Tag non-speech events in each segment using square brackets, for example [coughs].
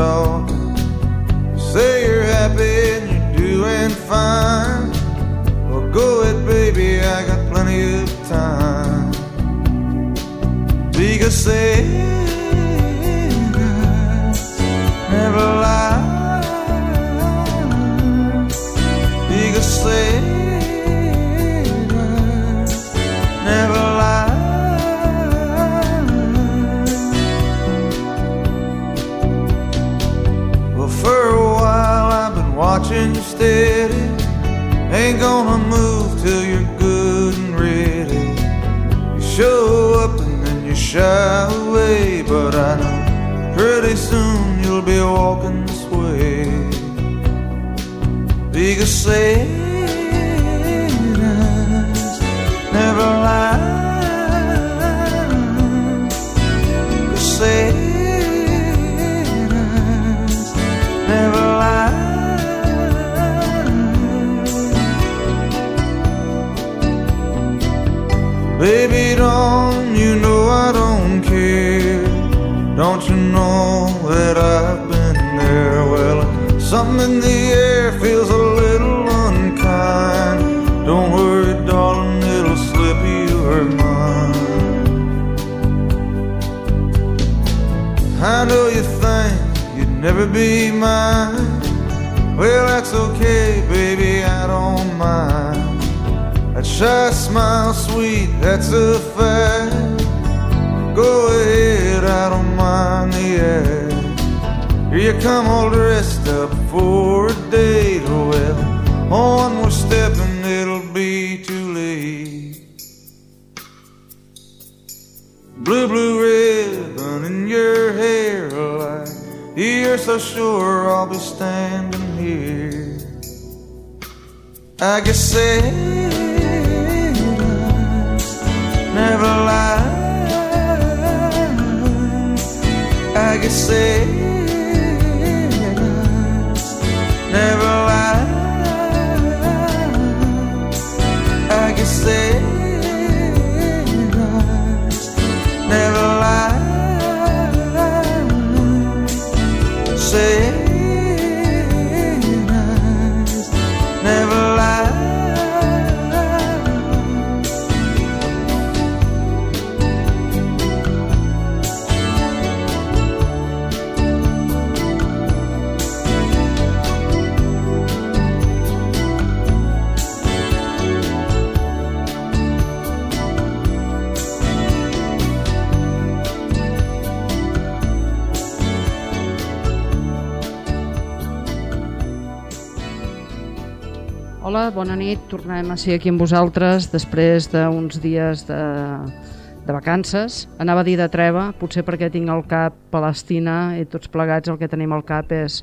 talk. Say you're happy and you're doing fine. Well, go it, baby, I got plenty of time. Because say shy away, but I know pretty soon you'll be walking this way. Because Satan's never lies. Cause never lies. Baby that I've been there. Well, something in the air feels a little unkind. Don't worry, darling, it'll slip you or mine. I know you think you'd never be mine. Well, that's okay, baby, I don't mind. That shy smile, sweet, that's a fact. Go ahead, I don't mind the act. Here you come all dressed up for a date. Oh well, one more step and it'll be too late. Blue, blue ribbon in your hair, like you're so sure I'll be standing here. I guess sailors never lie. I guess sailors. never lies. I can say that never lies. Bona nit. Tornem a ser aquí amb vosaltres després d'uns dies de, de vacances. Anava a dir de treva, potser perquè tinc al cap Palestina i tots plegats el que tenim al cap és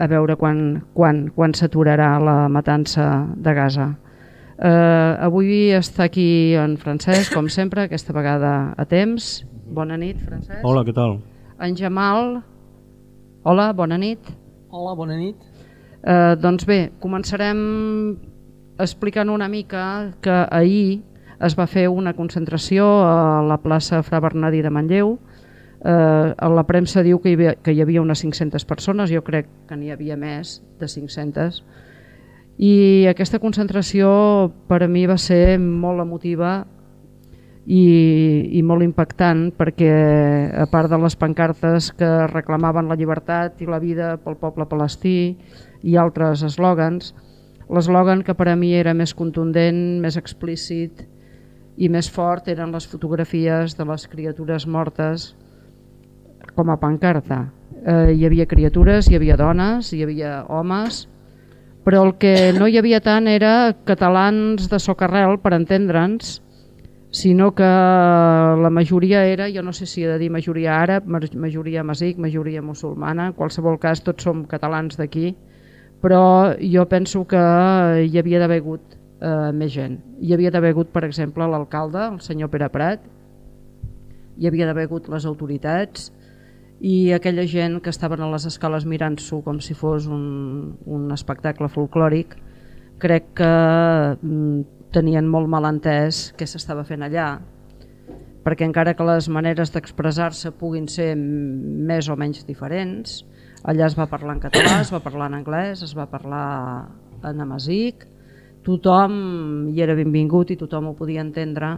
a veure quan, quan, quan s'aturarà la matança de Gaza. Uh, avui està aquí en Francesc, com sempre, aquesta vegada a temps. Bona nit, Francesc. Hola, què tal? En Jamal. Hola, bona nit. Hola, bona nit. Eh, doncs bé, començarem explicant una mica que ahir es va fer una concentració a la plaça Fra Bernadí de Manlleu. Eh, la premsa diu que hi, havia, que hi havia unes 500 persones, jo crec que n'hi havia més de 500. I aquesta concentració per a mi va ser molt emotiva i, i molt impactant perquè a part de les pancartes que reclamaven la llibertat i la vida pel poble palestí i altres eslògans, l'eslògan que per a mi era més contundent, més explícit i més fort eren les fotografies de les criatures mortes com a pancarta. Eh, hi havia criatures, hi havia dones, hi havia homes, però el que no hi havia tant era catalans de socarrel, per entendre'ns, sinó que la majoria era, jo no sé si he de dir majoria àrab, majoria masic, majoria musulmana, en qualsevol cas tots som catalans d'aquí, però jo penso que hi havia d'haver hagut eh, més gent. Hi havia d'haver hagut, per exemple, l'alcalde, el senyor Pere Prat, hi havia d'haver hagut les autoritats i aquella gent que estaven a les escales mirant-s'ho com si fos un, un espectacle folclòric, crec que mm, tenien molt mal entès què s'estava fent allà, perquè encara que les maneres d'expressar-se puguin ser més o menys diferents, allà es va parlar en català, es va parlar en anglès, es va parlar en amasic, tothom hi era benvingut i tothom ho podia entendre.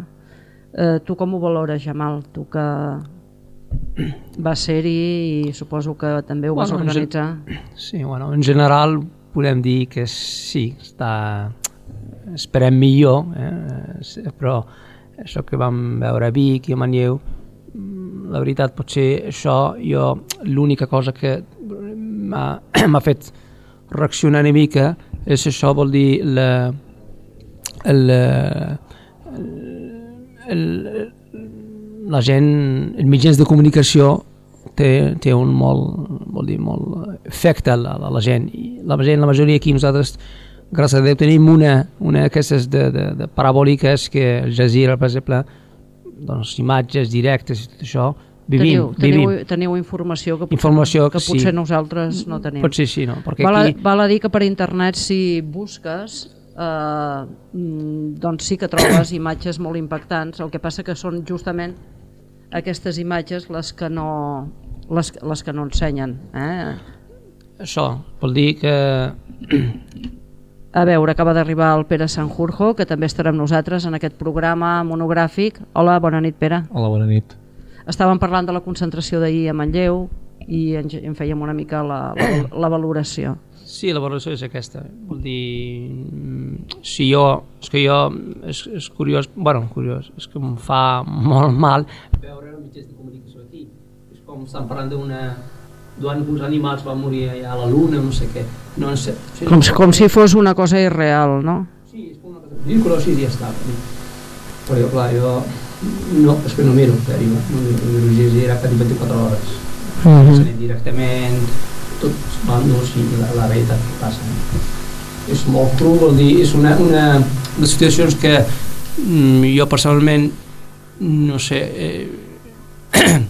Eh, tu com ho valores, Jamal? Tu que vas ser-hi i suposo que també ho vas Bueno, en organitzar. Sí, bueno, en general podem dir que sí, està... esperem millor, eh? Però això que vam veure a Vic i a Manlleu, mm, la veritat potser això jo l'única cosa que [clears throat] m'ha fet reaccionar una mica és això vol dir la, el, el, el, la gent, els mitjans de comunicació té, té un molt, vol dir, molt efecte a la, a la gent. I la gent, la majoria aquí nosaltres, gràcies a Déu, tenim una, una d'aquestes de, de, de parabòliques que el Jazeera, per exemple, doncs, imatges directes i tot això, vivim, teniu, teniu, vivim. teniu informació que potser, Informació que que potser sí. nosaltres no tenim. Potser sí, no? Perquè Val aquí... val a dir que per internet si busques eh, mm, doncs sí que trobes [coughs] imatges molt impactants, el que passa que són justament aquestes imatges les que no, les, les que no ensenyen. Eh? Això vol dir que A veure, acaba d'arribar el Pere Sanjurjo, que també estarà amb nosaltres en aquest programa monogràfic. Hola, bona nit, Pere. Hola, bona nit. Estàvem parlant de la concentració d'ahir a Manlleu i en, en fèiem una mica la, la, la valoració. Sí, la valoració és aquesta. Vol dir, mm, si jo, és que jo, és, és curiós, bueno, curiós, és que em fa molt mal veure els mitjans de comunicació aquí. És com estan parlant d'una d'on uns animals van morir allà a la luna, no sé què. No en sé. Sí, Com, com si fos una cosa irreal, no? Sí, és com una cosa ridícula, sí, ja està. Però jo, clar, jo no, és que no miro, diu, no miro, no miro Jazeera cada 24 hores. Uh Mm. -huh. directament, tots bàndols i la, la veritat que passa. És molt cru, vol dir, és una, una, una situacions que mm, jo personalment, no sé, eh, [clears throat]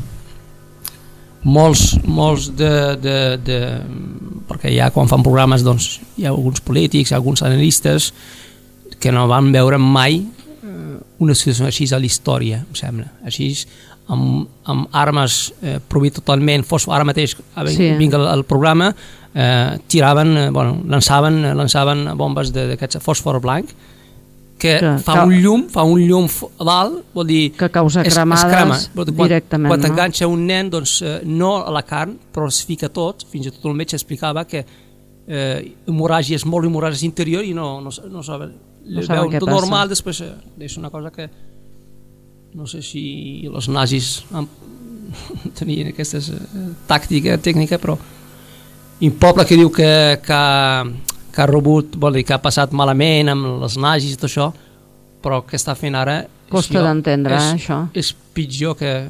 molts, molts de, de, de, perquè ja quan fan programes doncs, hi ha alguns polítics, alguns analistes que no van veure mai eh, una situació així a la història, em sembla. Així, amb, amb armes eh, prohibit totalment, fos ara mateix Sí. vinc al, al programa, eh, tiraven, eh, bueno, lançaven, lançaven bombes d'aquests fòsfor blanc que Que fa ca- un llum, fa un llum a dalt, vol dir... Que causa es- es cremades crema. Vol dir, quan, directament, Quan no? t'enganxa un nen, doncs eh, no a la carn, però es fica tot, fins i tot el metge explicava que eh, hemorràgies, molt hemorràgies interior i no, no, no saben, No saben què tot passa. normal, després eh, és una cosa que no sé si els nazis han, [laughs] tenien aquesta eh, tàctica, tècnica, però un poble que diu que, que, que ha rebut, vol dir, que ha passat malament amb els nazis i tot això, però que està fent ara Costa d'entendre, eh, això. És pitjor que eh,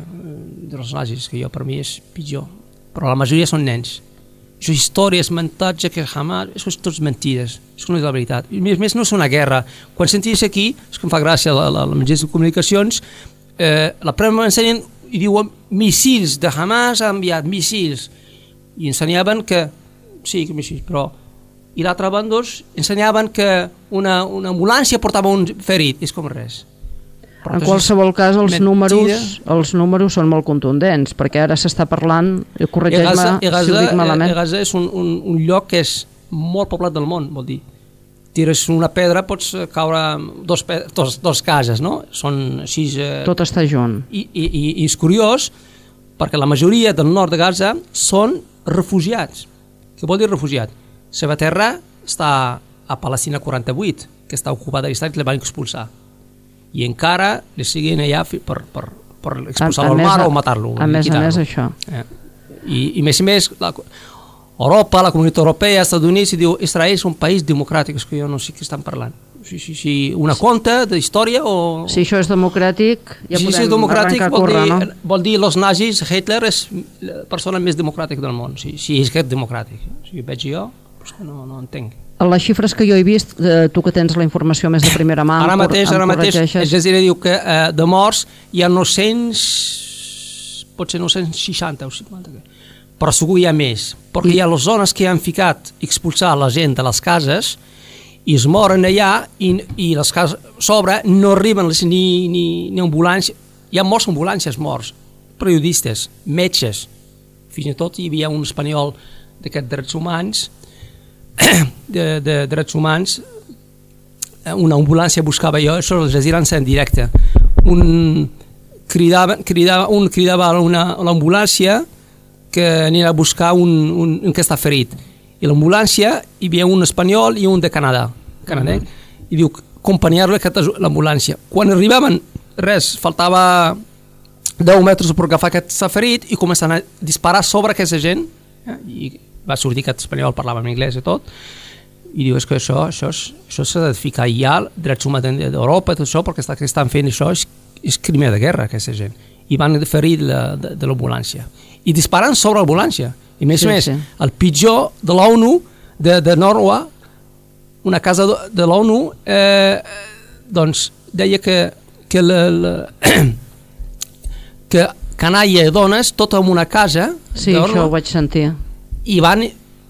dels nazis, que jo per mi és pitjor. Però la majoria són nens. Això històries, mentatge, que jamás... Això és tots mentides. Això no és la veritat. I més, més no és una guerra. Quan sentis aquí, és que em fa gràcia la, la, la de comunicacions, eh, la premsa m'ensenyen i diuen missils de Hamas ha enviat missils i ensenyaven que sí, que missils, però i l'altre bàndols ensenyaven que una, una ambulància portava un ferit, és com res. Però En qualsevol cas, els mentida. números, els números són molt contundents, perquè ara s'està parlant, I corregeix-me i si ho dic malament, eh, Gaza és un, un, un lloc que és molt poblat del món, vol dir. tires una pedra pots caure dos, dos, dos cases, no? Són així... Eh, Tot està junt. i, i, i, i és curiós perquè la majoria del nord de Gaza són refugiats. Què vol dir refugiat? La seva terra està a Palestina 48, que està ocupada a l'Istat i la van expulsar. I encara li siguen allà per, per, per expulsar-lo al mar a- o matar-lo. A més a més, això. Eh. I, I més i més, la, Europa, la Comunitat Europea, els Estats Units, i diu Israel és un país democràtic, és que jo no sé què estan parlant. Si, si, si una conta de història o... Si això és democràtic, ja si, podem si és democràtic vol, córrer, dir, no? vol dir los nazis, Hitler és la persona més democràtica del món, si, si és que és democràtic. Si ho veig jo, pues que no, no entenc. Les xifres que jo he vist, eh, tu que tens la informació més de primera mà, Ara mateix, ara mateix, Jazeera diu que eh, de morts hi ha 900, potser 960 o 50, que- però segur hi ha més, perquè I- hi ha les zones que han ficat expulsar la gent de les cases i es moren allà i, i les cases a sobre no arriben les, ni, ni, ni ambulàncies, hi ha molts ambulàncies morts, periodistes, metges, fins i tot hi havia un espanyol d'aquests drets humans de, de drets humans eh, una ambulància buscava jo, això el Jazeera en en directe un cridava, cridava, un cridava a l'ambulància que anirà a buscar un, un, un que està ferit i l'ambulància hi havia un espanyol i un de Canadà canadenc, i diu acompanyar-lo l'ambulància quan arribaven res, faltava 10 metres per agafar aquest s'ha ferit i començant a disparar sobre aquesta gent eh? i va sortir que aquest espanyol parlava en anglès i tot i diu és que això això això s'ha de ficar ja drets humans d'Europa tot això perquè està, que estan fent això és, és crim de guerra aquesta gent i van ferir la, de, de l'ambulància i disparant sobre l'ambulància i més Sí, més, sí. el pitjor de l'ONU de, de Norwa una casa de, de l'ONU eh, doncs deia que que la, la [clears throat] que canalla i dones tot en una casa Sí, això ho vaig sentir. i van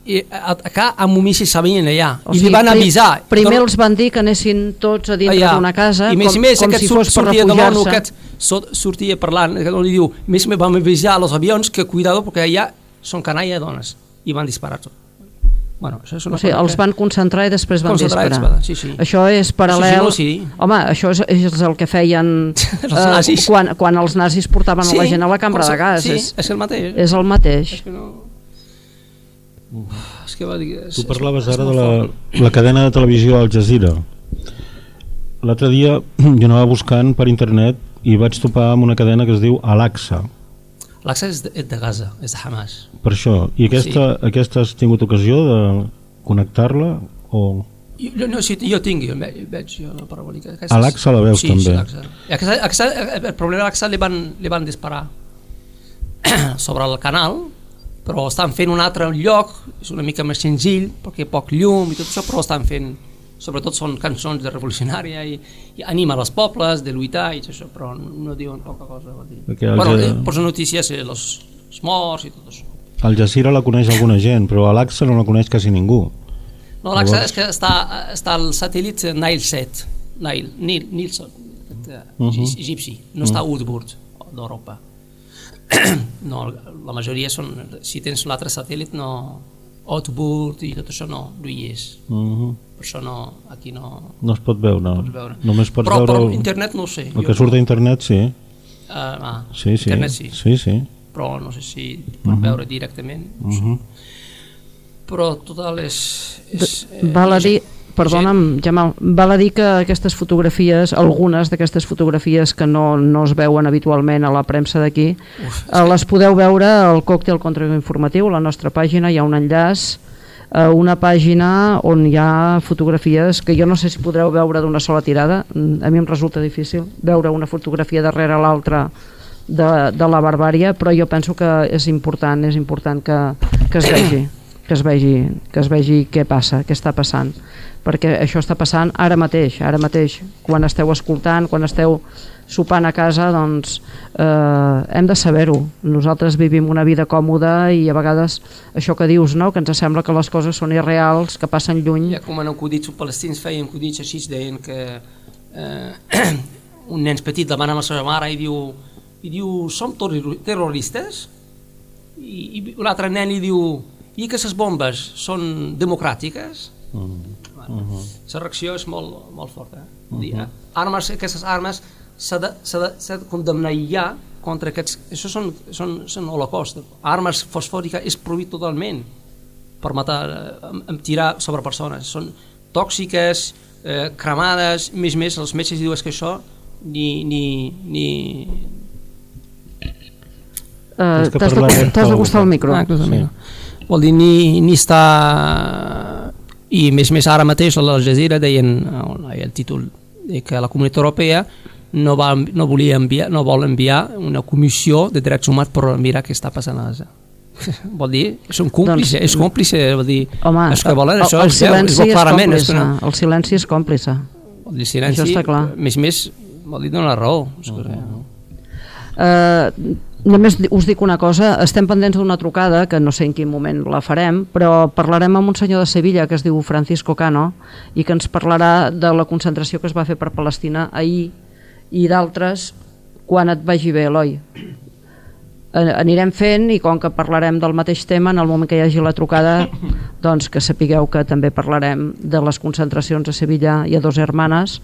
i, a, acá a Mumissi sabien allà O i sigui, li van avisar Primer els van dir que anessin tots a dintre d'una casa, I més com, i més com aquest si fos per refugiar-se. aquest so, sortia parlant que li diu, més me van avisar als avions que cuidado perquè allà són canalla dones i van disparar tot bueno, això és una O sigui, els que- van concentrar i després van Concentrar i disparar. sí, sí. Això és paral·lel... Això és genocidi. Home, això és, és el que feien [laughs] Els nazis. quan, quan els nazis portaven a la gent a la cambra de gas. sí, és, és el mateix és el mateix. és que no és que va dir és, Tu parlaves és ara de la, la cadena de televisió Al Jazeera. L'altre dia [clears throat] jo anava buscant per internet i vaig topar amb una cadena que es diu Al-Aqsa. l'Aqsa és, de, és de Gaza, és de Hamas Per això. I aquesta, sí. aquesta has tingut ocasió de connectar-la? O... jo, no, sí, jo tinc, jo ve- veig jo la parabòlica. Aquesta A l'Aqsa la veus, sí, també. Sí, l'Aqsa. I aquesta, aquesta, el problema de l'Aqsa li, van, li van disparar [clears throat] sobre el canal, però estan fent un altre lloc, és una mica més senzill, perquè poc llum i tot això, però estan fent, sobretot són cançons de revolucionària i, i anima els pobles de lluitar i això, però no, diuen poca cosa. Vol dir. El Bueno, ja- eh, posen notícies, eh, los, els morts i tot això. Al Jazeera la coneix alguna gent, però a l'Aqsa no la coneix quasi ningú. No, Llavors- és que està, està el satèl·lit Nilesat, Nile, Nil, Nilson, aquest, uh Mhm. -huh. egipci, no està a Woodward, d'Europa. [clears throat] no, la majoria són, si tens l'altre satèl·lit, no, Outboard i tot això no, no hi és. Uh -huh. Per això no, aquí no No es pot veure. pots veure. Només pots però, veure però el, internet no ho sé. el que surt a internet, sí. Uh, ah, Sí, sí. Internet sí, sí, sí. però no sé si pots veure directament. No Uh sé. -huh. Però total és... és eh, Val a és- dir, perdona'm, Jamal, val a dir que aquestes fotografies, algunes d'aquestes fotografies que no, no es veuen habitualment a la premsa d'aquí, eh, les podeu veure al còctel contrainformatiu, a la nostra pàgina hi ha un enllaç a una pàgina on hi ha fotografies que jo no sé si podreu veure d'una sola tirada, a mi em resulta difícil veure una fotografia darrere l'altra de, de la barbària, però jo penso que és important, és important que, que es vegi que es vegi que es vegi què passa, què està passant perquè això està passant ara mateix ara mateix, quan esteu escoltant quan esteu sopant a casa doncs eh, hem de saber-ho nosaltres vivim una vida còmoda i a vegades això que dius no? que ens sembla que les coses són irreals que passen lluny Ja com en acudits, palestins feien acudits així, deien que eh, [clears throat] un nen petit demana a la seva mare i diu, i diu som terror- terroristes? I, i un altre nen li diu i que les bombes són democràtiques? Mm. Uh -huh. La reacció és molt, molt forta. Eh? Uh -huh. dir, armes, aquestes armes s'ha de, de, de condemnar ja contra aquests... Això són, són, són holocaust. Armes fosfòriques és prohibit totalment per matar, eh, tirar sobre persones. Són tòxiques, eh, cremades, més més, els metges diuen que això ni, ni, ni, Uh, T'has de, de gustar el micro. Ah, sí. Vol dir, ni, ni està... I més més ara mateix a la Jazeera deien el títol de que la Comunitat Europea no, va, no, volia enviar, no vol enviar una comissió de drets humans per mirar què està passant a Gaza. [laughs] vol dir, són còmplices, doncs, és còmplice, vol dir, home, els que volen això, el, el silenci és, clarament, és, no... el silenci és còmplice. Vol dir, silenci, això està clar. Més més, vol dir, dona raó. Uh -huh. uh, Només us dic una cosa, estem pendents d'una trucada, que no sé en quin moment la farem, però parlarem amb un senyor de Sevilla que es diu Francisco Cano i que ens parlarà de la concentració que es va fer per Palestina ahir i d'altres quan et vagi bé, Eloi. Anirem fent i com que parlarem del mateix tema, en el moment que hi hagi la trucada, doncs que sapigueu que també parlarem de les concentracions a Sevilla i a Dos Hermanes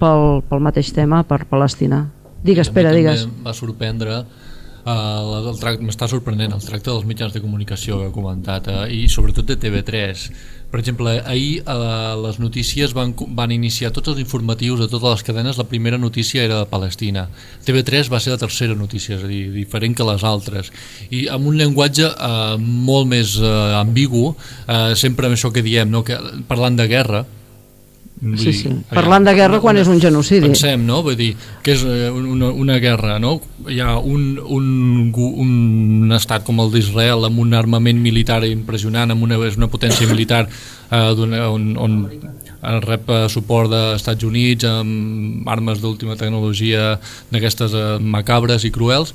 pel, pel mateix tema, per Palestina. Digues, espera, digues. va sorprendre Tract m'està sorprenent el tracte dels mitjans de comunicació que he comentat uh, i sobretot de TV3 per exemple, ahir uh, les notícies van, van iniciar tots els informatius de totes les cadenes, la primera notícia era de Palestina. TV3 va ser la tercera notícia és a dir, diferent que les altres. I amb un llenguatge uh, molt més uh, ambigu uh, sempre amb això que diem, no? que, parlant de guerra Vull sí, sí. Dir, Parlant de guerra quan és un genocidi. Pensem, no? Vull dir, que és eh, una, una guerra, no? Hi ha un, un, un estat com el d'Israel amb un armament militar impressionant, amb una, és una potència militar eh, on, on, on rep eh, suport dels Estats Units amb armes d'última tecnologia d'aquestes eh, macabres i cruels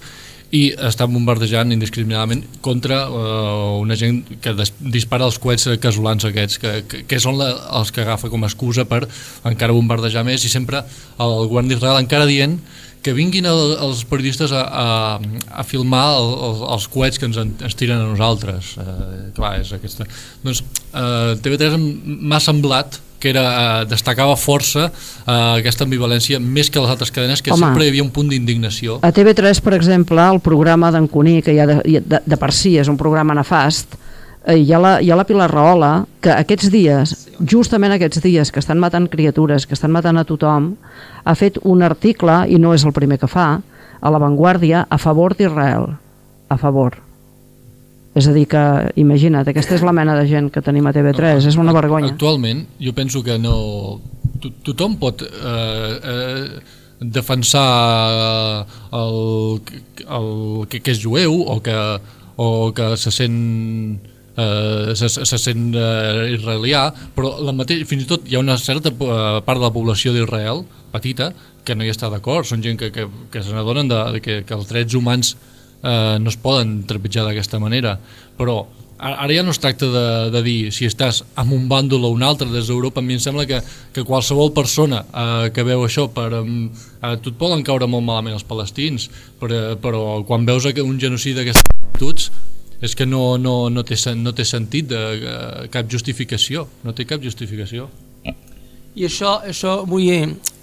i està bombardejant indiscriminadament contra uh, una gent que dispara els coets casolans aquests, que, que, que són la, els que agafa com a excusa per encara bombardejar més i sempre el govern d'Israel encara dient que vinguin el, els periodistes a, a, a filmar el, el, els coets que ens, ens tiren a nosaltres. Uh, clar, és aquesta... Doncs uh, TV3 m'ha semblat que era, eh, destacava força eh, aquesta ambivalència més que les altres cadenes que Home, sempre hi havia un punt d'indignació. A TV3 per exemple el programa d'en Cuní que ja de, de, de per si és un programa nefast eh, hi, ha la, hi ha la Pilar Rahola que aquests dies, justament aquests dies que estan matant criatures, que estan matant a tothom ha fet un article i no és el primer que fa a l'avantguàrdia a favor d'Israel. A favor és a dir que, imagina't, aquesta és la mena de gent que tenim a TV3, és una vergonya. Actualment, jo penso que no... To tothom pot eh, eh, defensar el, el, que, que és jueu o que, o que se sent eh, se, se sent eh, israelià, però la mateix, fins i tot hi ha una certa eh, part de la població d'Israel, petita, que no hi està d'acord, són gent que, que, que se n'adonen que, que els drets humans eh, no es poden trepitjar d'aquesta manera. Però ara ja no es tracta de, de dir si estàs amb un bàndol o un altre des d'Europa, a mi em sembla que, que qualsevol persona eh, que veu això per, eh, tu et poden caure molt malament els palestins però, però quan veus un genocidi d'aquestes actituds és que no, no, no, té, no té sentit de, uh, cap justificació. No té cap justificació. I això, això vull dir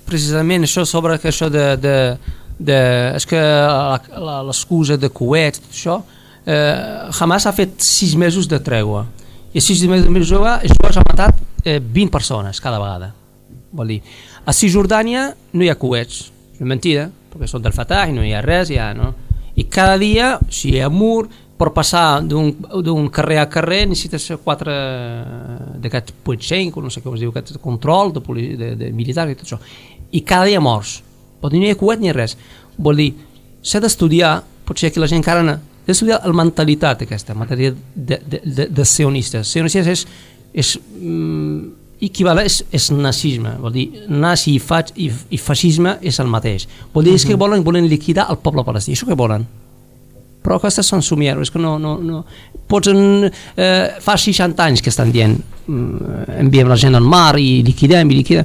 precisament això sobre això de, de, de, és que l'excusa de Kuwait, tot això, eh, Hamas ha fet sis mesos de tregua i sis mesos de això ha matat eh, 20 persones cada vegada. Vol dir, a Cisjordània no hi ha coets, és mentida, perquè són del Fatah i no hi ha res, ja, no? I cada dia, si hi ha mur, per passar d'un carrer a carrer necessites quatre d'aquests puigsenc, no sé com es diu, aquest control de, de, de militar i tot això. I cada dia morts o no hi ha coet ni res. Vol dir, s'ha d'estudiar, potser que la gent encara no, d'estudiar la mentalitat aquesta, matèria de, de, de, de sionistes. Sionistes és, és mm, equivalent, és, és nazisme, vol dir, nazi i, fa, i, i feixisme és el mateix. Vol dir, uh -huh. és que volen, volen liquidar el poble palestí, això que volen. Però aquestes són somieros, que no, no, no... Pots, en, eh, fa 60 anys que estan dient mm, enviem la gent al mar i liquidem i liquidem,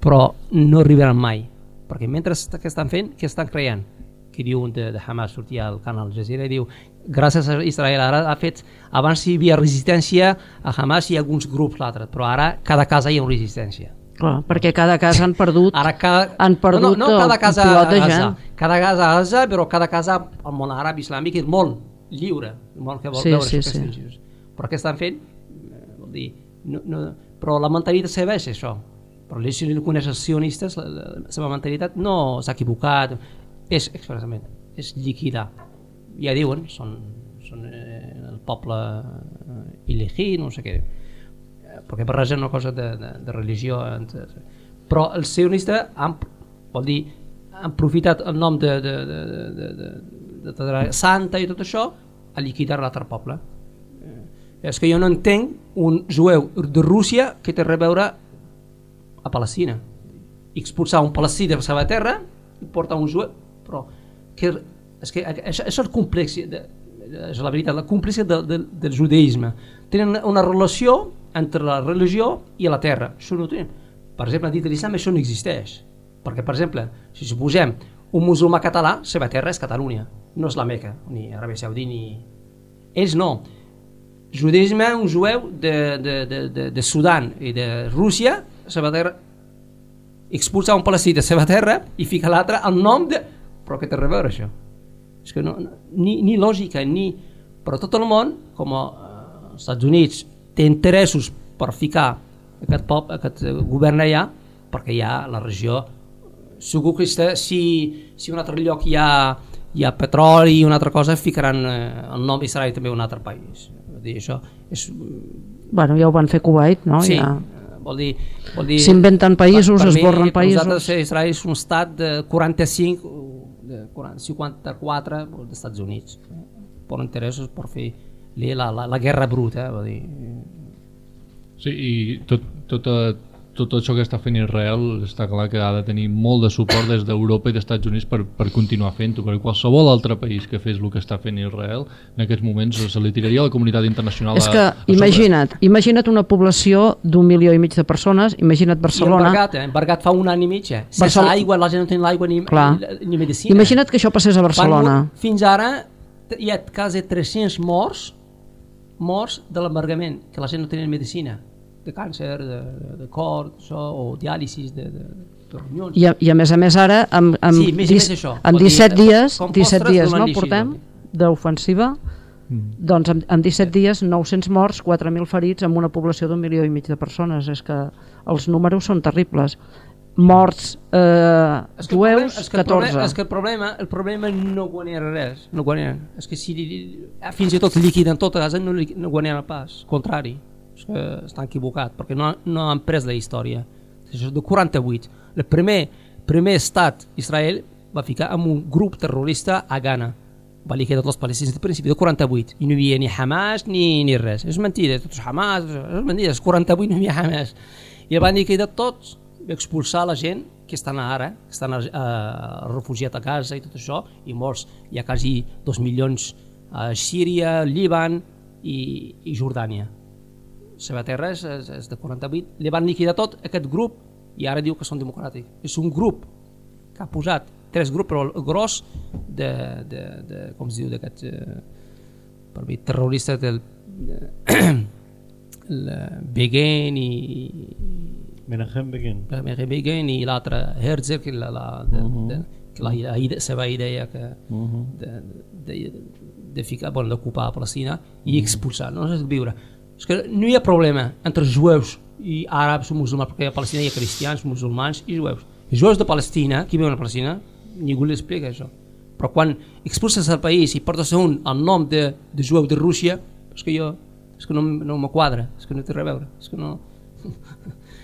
però no arribaran mai perquè mentre que estan fent, què estan creant? que diu de, de Hamas sortia al canal Al Jazeera i diu gràcies a Israel ara ha fet abans hi havia resistència a Hamas i a alguns grups l'altre però ara cada casa hi ha una resistència Clar, perquè cada casa han perdut, ara cada, han perdut no, no, no cada casa a Gaza, cada casa a Gaza però cada casa al món àrab islàmic és molt lliure molt que vol Sí, veure sí, sí. religions. però què estan fent Eh, vol dir, no, no, però la mentalitat seva és això però els sionistes la, la, la seva mentalitat? No s'ha equivocat. És expressament és liquidar. Ja diuen són, són eh, el poble eh, il·legit no sé què. Eh, perquè barregen una cosa de, de, de religió però els sionistes han, vol dir, han aprofitat el nom de, de, de, de, de, de, de, de santa i tot això a liquidar l'altre poble. Eh, és que jo no entenc un jueu de Rússia que té a veure a Palestina. Expulsar un palestí de la seva terra i portar un jueu. Però que, és que això, això és complex de, és la veritat, la complexitat de, de, del judaïsme tenen una relació entre la religió i la terra. Això no tenen. per exemple dit l'islam això no existeix. Perquè per exemple si suposem un musulmà català seva terra és Catalunya no és la Meca, ni Aràbia Saudí ni... ells no. Judaïsme, un jueu de, de, de, de, de Sudan i de Rússia, terra, expulsa un palestí de seva terra i fica l'altre el nom de... Però què té a veure això? És que no, ni, ni lògica, ni... Però tot el món, com eh, els Estats Units, té interessos per ficar aquest, pop, aquest eh, govern allà, perquè hi ha la regió segur que està, si, si un altre lloc hi ha, hi ha petroli i una altra cosa ficaran eh, el nom Israel també a un altre país Vull dir, això és, Bueno, ja ho van fer Kuwait, no? sí, Ja. Vol dir, vol dir S'inventen països, esborren per països. nosaltres eh, Israel és un estat de 45 de 40, 54 dels Estats Units per interessos per fer li la, la, la guerra bruta eh, vol dir, Sí, i tot, tot, eh, tot això que està fent Israel està clar que ha de tenir molt de suport des d'Europa i dels Estats Units per, per continuar fent-ho, perquè qualsevol altre país que fes el que està fent Israel en aquests moments se li tiraria a la comunitat internacional És a- que, a sobre. imagina't, imagina't una població d'un milió i mig de persones, imagina't i Barcelona, embargat, eh? embargat fa un any i mig eh? sense Barcelona- aigua, la gent no té l'aigua ni, Clar. ni, ni medicina imagina't que això passés a Barcelona. Fan, fins ara hi ha quasi 300 morts morts de l'embargament, que la gent no tenia medicina, de càncer, de, de, de cor, això, o diàlisis, de, de, de ronyons. I a, I a més a més ara, amb, amb, Sí, més dis- més això. amb Vol dir, 17 dies, com 17 postres dies no, portem d'ofensiva, doncs en, en 17 dies 900 morts, 4.000 ferits amb una població d'un milió i mig de persones. És que els números són terribles. Morts eh, És que el problema- jueus, és que el problema- 14. És que el problema, el problema no guanyaran res, no guanyaran. És que si fins i tot liquiden tot a no, no guanyaran pas, contrari. És que estan equivocats, perquè no, no han pres la història. Això és de 48. El primer, primer estat, Israel, va ficar amb un grup terrorista a Ghana. Va liquidar tots els palestins al principi de 48 i no hi havia ni Hamas ni, ni res. És mentida, tots Hamas, és mentida, és 48 no hi havia Hamas. I el van liquidar tots, va expulsar la gent que estan ara, que estan eh, refugiats a Gaza i tot això, i morts, hi ha quasi 2 milions a Síria, Líban i, i Jordània. La seva terra és, és, és de 48, li van liquidar tot aquest grup i ara diu que són democràtics. És un grup que ha posat tres grups, però el gros de, de, de com es diu, d'aquests eh, per mi, terroristes del de, el Begin i Menahem Begin. Mary Begin i l'altre Herzog que la, la, de, de, que la, la seva idea que de, de, de ficar, bueno, d'ocupar Palestina i expulsar, no és viure. És que no hi ha problema entre jueus i àrabs o musulmans, perquè a Palestina hi ha cristians, musulmans i jueus. Els jueus de Palestina, qui viuen a Palestina, ningú li explica això. Però quan expulses el país i portes un el nom de, de jueu de Rússia, és que jo és que no, no me quadra, és que no té res a veure, és que no...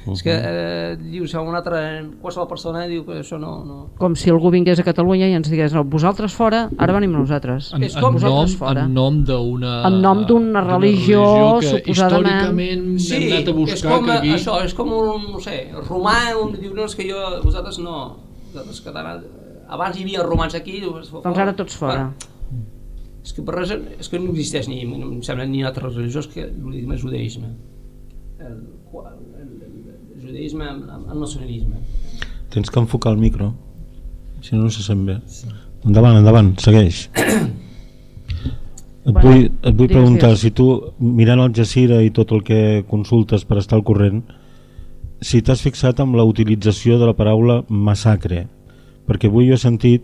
és que eh, dius a una altra, qualsevol persona diu que això no... no. Com si algú vingués a Catalunya i ens digués no, vosaltres fora, ara venim nosaltres. en, És com en nom, vosaltres fora. en nom d'una En nom d'una religió, que suposadament. històricament Sí, hem anat a buscar és com, que aquí això, és com un, no sé, romà, un diu, no, és que jo, vosaltres no, vosaltres catalans, abans hi havia romans aquí, dius, Doncs ara tots fora. És que, barregen, és que no existeix ni, no em sembla ni altre religió que l'últim és judaïsme. El, el, judaïsme amb, el nacionalisme. Tens que enfocar el micro, si no, no se sent bé. Endavant, endavant, segueix. Et Bueno, vull, et vull preguntar si tu, mirant el Jacira i tot el que consultes per estar al corrent, si t'has fixat amb la utilització de la paraula massacre, perquè avui jo he sentit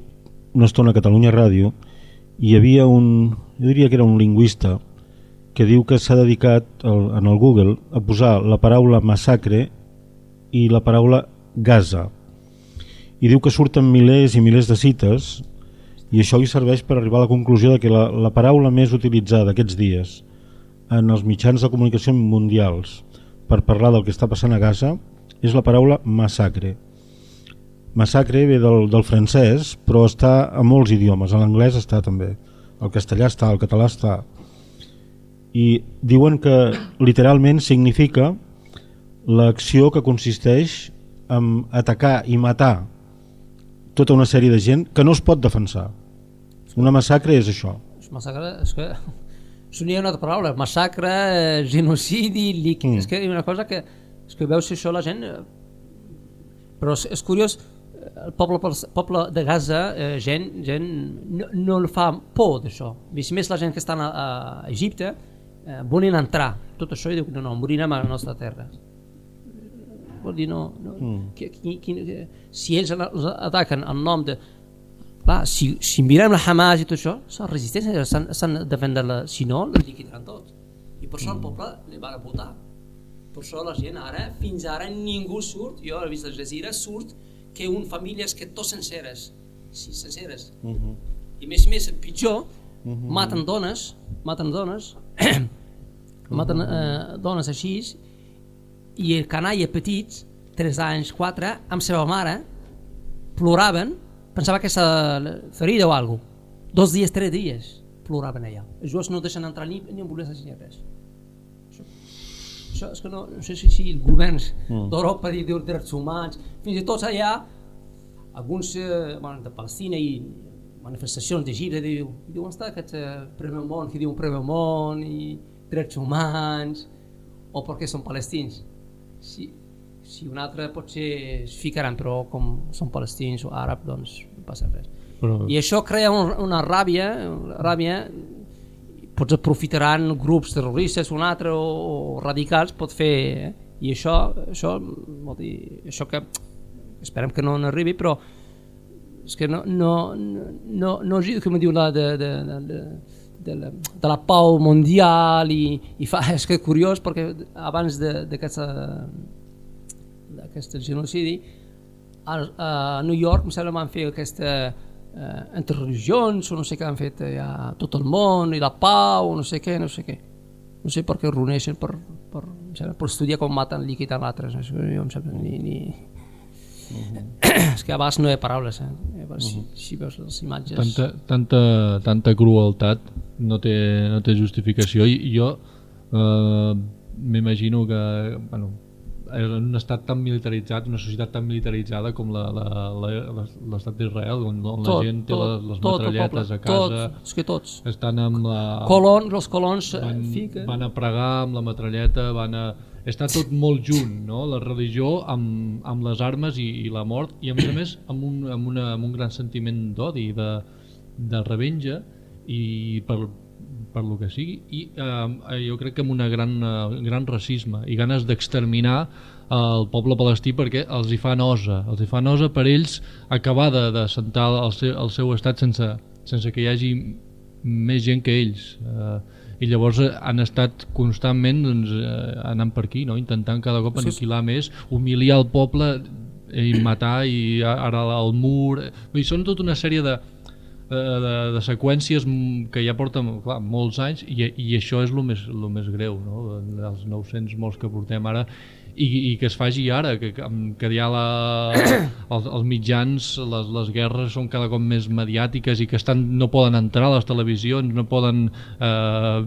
una estona a Catalunya Ràdio i hi havia un, jo diria que era un lingüista que diu que s'ha dedicat el, en el Google a posar la paraula massacre i la paraula Gaza i diu que surten milers i milers de cites i això li serveix per arribar a la conclusió de que la, la paraula més utilitzada aquests dies en els mitjans de comunicació mundials per parlar del que està passant a Gaza és la paraula massacre. Massacre ve del, del francès, però està a molts idiomes. En l'anglès està també, el castellà està, el català està. I diuen que literalment significa l'acció que consisteix en atacar i matar tota una sèrie de gent que no es pot defensar. Una massacre és això. És massacre, és que [laughs] sonia una altra paraula, massacre, eh, genocidi, líquid, Mm. és que una cosa que, és que veus això la gent, eh, però és, és curiós, eh, el poble, el poble de Gaza, eh, gent, gent no, no li fa por d'això, i si més la gent que està a, a Egipte, eh, volen entrar, tot això i diu, no, no, morirem a la nostra terra. Vol dir, no, no Mm. que, que, que, si ells els ataquen en nom de Clar, si, si mirem la Hamas i tot això, la resistència s'han de defendre, si no, la liquidaran tot. I per això el poble li va votar. Per això la gent ara, fins ara, ningú surt, jo he vist a Jazeera, surt que un famílies que tots senceres, sí, senceres. Uh -huh. I més més, pitjor, maten dones, maten dones, maten eh, dones així, i el canalla petits, 3 anys, 4, amb seva mare, ploraven, pensava que s'ha ferida o alguna Dos dies, tres dies, ploraven allà. Els jugadors no deixen entrar ni, ni ambulàncies ni res. Això, això és que no, no sé si, si els governs Mm. d'Europa i dels drets humans, fins i tot allà, alguns eh, bueno, de Palestina i manifestacions d'Egipte diu, diu on està aquest eh, Premi Món que diu Premi Món i drets humans o perquè són palestins? Si, si un altre potser es ficaran però com són palestins o àrab doncs no passa res. Però, i això crea un, una ràbia, una ràbia pots aprofitaran grups terroristes un altre o, o radicals pot fer eh? i això, això, vol dir, això que esperem que no n'arribi però és que no, no, no, no, no com diu la de, de, de, de, la, de la pau mundial i, i fa, [laughs] és que curiós perquè abans d'aquest genocidi a, a New York em sembla van fer aquesta eh, entre religions o no sé què han fet eh, a tot el món i la pau no sé què, no sé què. No sé per què reuneixen per, per, em sembla, per estudiar com maten líquid a l'altre no sé, em sembla ni, ni... és que a vegades no hi ha paraules eh? Veure si, si veus les imatges tanta, tanta, tanta crueltat no té, no té justificació. I jo eh, m'imagino que bueno, en un estat tan militaritzat, una societat tan militaritzada com la- la- la- l'estat d'Israel, on, on la gent té les, les tot metralletes poble, a casa, tots, és que tots. estan amb la... colons, els colons eh, van, fiquen. van a pregar amb la metralleta, van a... Està tot molt junt, no? La religió amb, amb les armes i, i la mort, i a més a més amb un, amb una, amb un gran sentiment d'odi, de, de revenja, i per, per lo que sigui, i eh, jo crec que amb una gran, eh, gran racisme i ganes d'exterminar el poble palestí perquè els hi fa nosa, els hi fa nosa per ells acabar de, de sentar el seu, el seu estat sense, sense que hi hagi més gent que ells eh, i llavors eh, han estat constantment doncs, eh, anant per aquí no? intentant cada cop Sí, sí. aniquilar més humiliar el poble i matar i ara el mur dir, són tota una sèrie de, de, de, de seqüències que ja porten clar, molts anys i, i això és el més, lo més greu no? els 900 morts que portem ara i, i que es faci ara que, que, que hi ha la, [coughs] els, els mitjans les, les guerres són cada cop més mediàtiques i que estan, no poden entrar a les televisions no poden eh,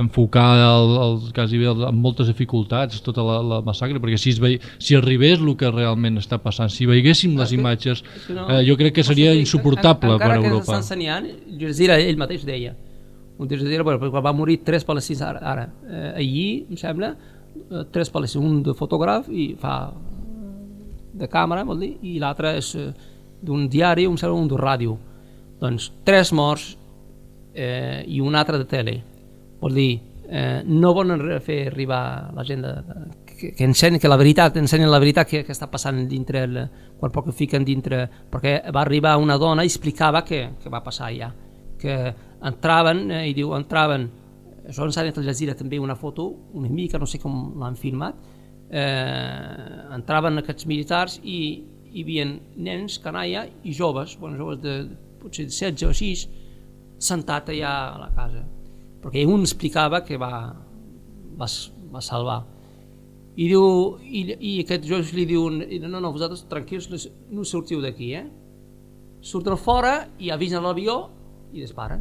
enfocar el, el, quasi bé amb moltes dificultats tota la, la massacre perquè si, es vei, si arribés el que realment està passant si veiéssim les imatges eh, jo crec que seria insuportable per que Europa mateix deia un Jazeera, bueno, perquè va morir tres palestins ara, ara. Eh, ahir, em sembla eh, tres palestins, un de fotògraf i fa de càmera, vol dir, i l'altre és eh, d'un diari, em sembla un de ràdio Doncs tres morts eh, i un altre de tele. Vol dir, eh, no volen fer arribar la gent de, de, que, que ensenyen que la veritat, ensenyen la veritat que, que està passant dintre, el, quan poc fiquen dintre, perquè va arribar una dona i explicava què, què va passar allà, que entraven, eh, i diu, entraven, això ens ha al Jazeera també una foto, una mica, no sé com l'han filmat, eh, entraven aquests militars i hi havia nens, canalla i joves, bueno, joves de potser de 16 o 6, sentat allà a la casa. Perquè un explicava que va, va, va salvar. I, diu, i, i aquest Josh li diu, no, no, vosaltres tranquils, no sortiu d'aquí, eh? Surten fora i avisen l'avió i disparen.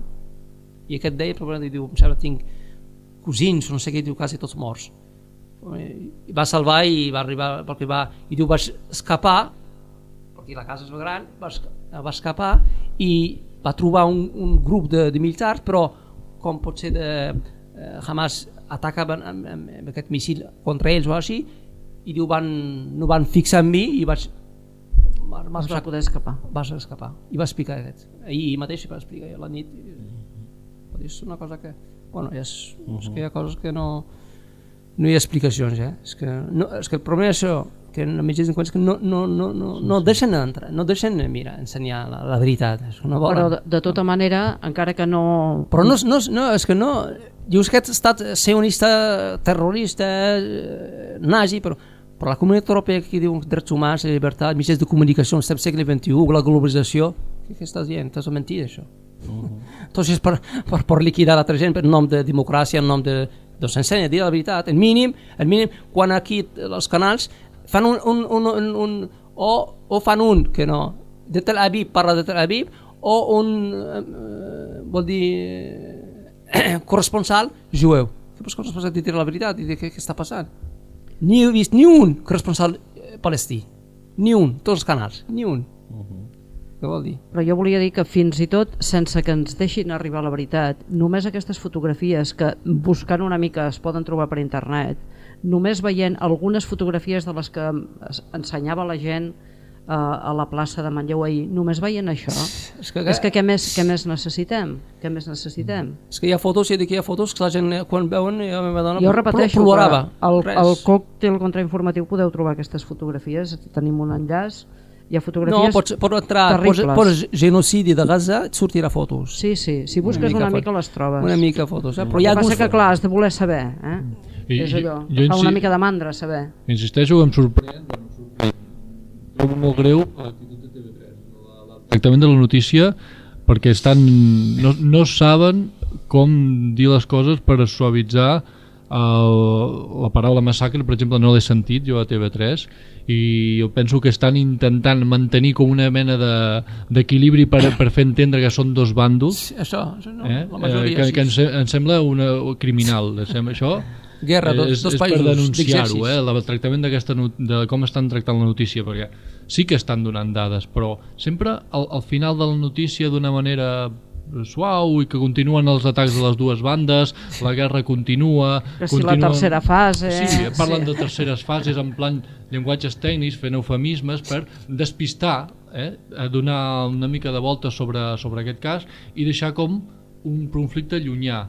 I aquest deia, però diu, em sembla tinc cosins, no sé què, diu, quasi tots morts. I va salvar i va arribar, perquè va, i diu, vaig escapar, perquè la casa és gran, va, va escapar i va trobar un, un grup de, de militars, però com pot ser de eh, Hamas atacaven amb, amb, amb aquest missil contra ells o així, i diu, van, no van fixar en mi i vaig vas va poder escapar. Vas escapar. I va explicar aquest. Ahir mateix va explicar, a la nit. És una cosa que... Bueno, és, uh -huh. és que hi ha coses que no... No hi ha explicacions, eh? És que, no, és que el problema és això, que en mitjans d'enquanys que no, no, no, no, no deixen entrar, no deixen mira, ensenyar la, la veritat. És una bola. Però de, de tota manera, encara que no... Però no, no, no és que no... Dius que has estat sionista, terrorista, eh, nazi, però però la Comunitat Europea que diu drets humans, llibertat, mitjans de comunicació, estem segle XXI, la globalització, què, què estàs dient? Estàs mentida, això. Uh -huh. Entonces, per, per, per liquidar l'altra gent, en nom de democràcia, en nom de... Doncs s'ensenya a dir la veritat. El mínim, el mínim, quan aquí els canals fan un, un, un, un, un o, o fan un, que no, de Tel Aviv parla de Tel Aviv, o un, eh, vol dir, eh, [clears throat] corresponsal jueu. Que vols corresponsal dir la veritat i dir què, què està passant? ni he vist ni un corresponsal eh, palestí ni un, tots els canals, ni un uh -huh. què vol dir? Però jo volia dir que fins i tot sense que ens deixin arribar a la veritat només aquestes fotografies que buscant una mica es poden trobar per internet només veient algunes fotografies de les que ensenyava la gent a la plaça de Manlleu ahir, només veient això? És que, és que què, més, què més necessitem? Què més necessitem? És que hi ha fotos i hi ha fotos que la gent quan veuen ja me dona, jo repeteixo plorava, el, el còctel contrainformatiu podeu trobar aquestes fotografies tenim un enllaç hi ha fotografies no, pots, pots entrar, pots, pots genocidi de Gaza et sortirà fotos. Sí, sí, si busques una mica, una mica les trobes. una mica fotos, eh? però hi ha passa que clar, has de voler saber eh? I, és allò, jo, fa una mica de mandra saber. Insisteixo, em sorprèn trobo molt greu l'actitud de TV3, el tractament de la notícia perquè estan, no, no saben com dir les coses per suavitzar el, la paraula massacre, per exemple, no l'he sentit jo a TV3 i jo penso que estan intentant mantenir com una mena d'equilibri de, per, per fer entendre que són dos bàndols sí, això, això no, eh? la majoria, eh, que, que ens, ens sembla una, criminal sembla això Guerra, dos, és, dos és països per denunciar-ho, eh, el tractament de com estan tractant la notícia, perquè sí que estan donant dades, però sempre al, al final de la notícia d'una manera suau i que continuen els atacs de les dues bandes, la guerra continua... Que si continuen... la tercera fase... Sí, parlen sí. de terceres fases en plan llenguatges tècnics, fent eufemismes per despistar, eh, a donar una mica de volta sobre, sobre aquest cas i deixar com un conflicte llunyà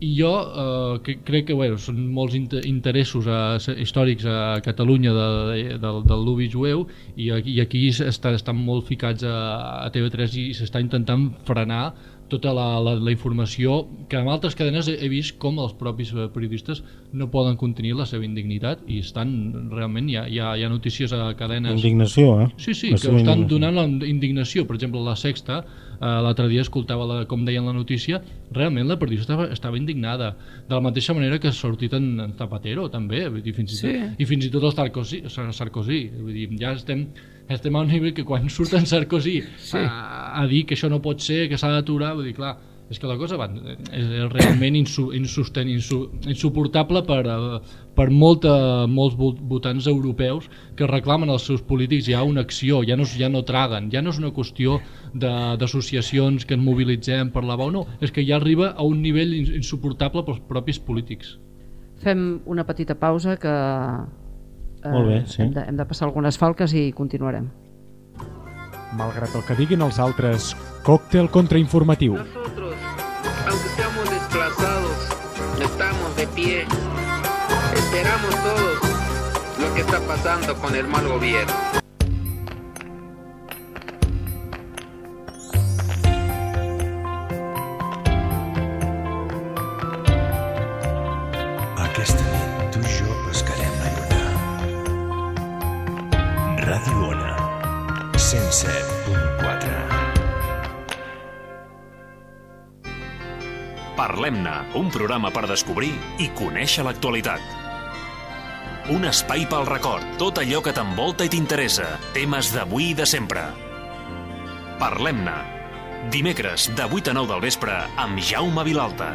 i jo eh, que, crec que bueno, són molts inter interessos eh, històrics a Catalunya de, de, del, del lobby jueu i, i aquí està, estan molt ficats a, a TV3 i s'està intentant frenar tota la, la, la informació que en altres cadenes he, he vist com els propis eh, periodistes no poden contenir la seva indignitat i estan realment, hi ha, hi ha, hi ha notícies a cadenes... Indignació, eh? Sí, sí, la que estan donant la indignació. Per exemple, la Sexta eh, l'altre dia escoltava la, com deien la notícia, realment la periodista estava, estava indignada, de la mateixa manera que ha sortit en, en Zapatero també, vull dir, fins i, tot, sí. i fins i tot el Sarkozy, Sarkozy vull dir, ja estem, estem a un nivell [laughs] que quan surt en Sarkozy sí. a, a dir que això no pot ser, que s'ha d'aturar, vull dir, clar, és que la cosa va, és realment insu, insusten, insu, insuportable per, uh, per molta, molts votants europeus que reclamen als seus polítics ja una acció, ja no, ja no traguen, ja no és una qüestió d'associacions que ens mobilitzem per la veu, no, és que ja arriba a un nivell insuportable pels propis polítics. Fem una petita pausa que eh, Molt bé, sí. hem, de, hem de passar algunes falques i continuarem. Malgrat el que diguin els altres, còctel contrainformatiu. Nosotros, aunque seamos desplazados, estamos de pie. Esperamos todos lo que está pasando con el mal gobierno. 107.4. Parlem-ne, un programa per descobrir i conèixer l'actualitat. Un espai pel record, tot allò que t'envolta i t'interessa, temes d'avui i de sempre. Parlem-ne, dimecres de 8 a 9 del vespre amb Jaume Vilalta.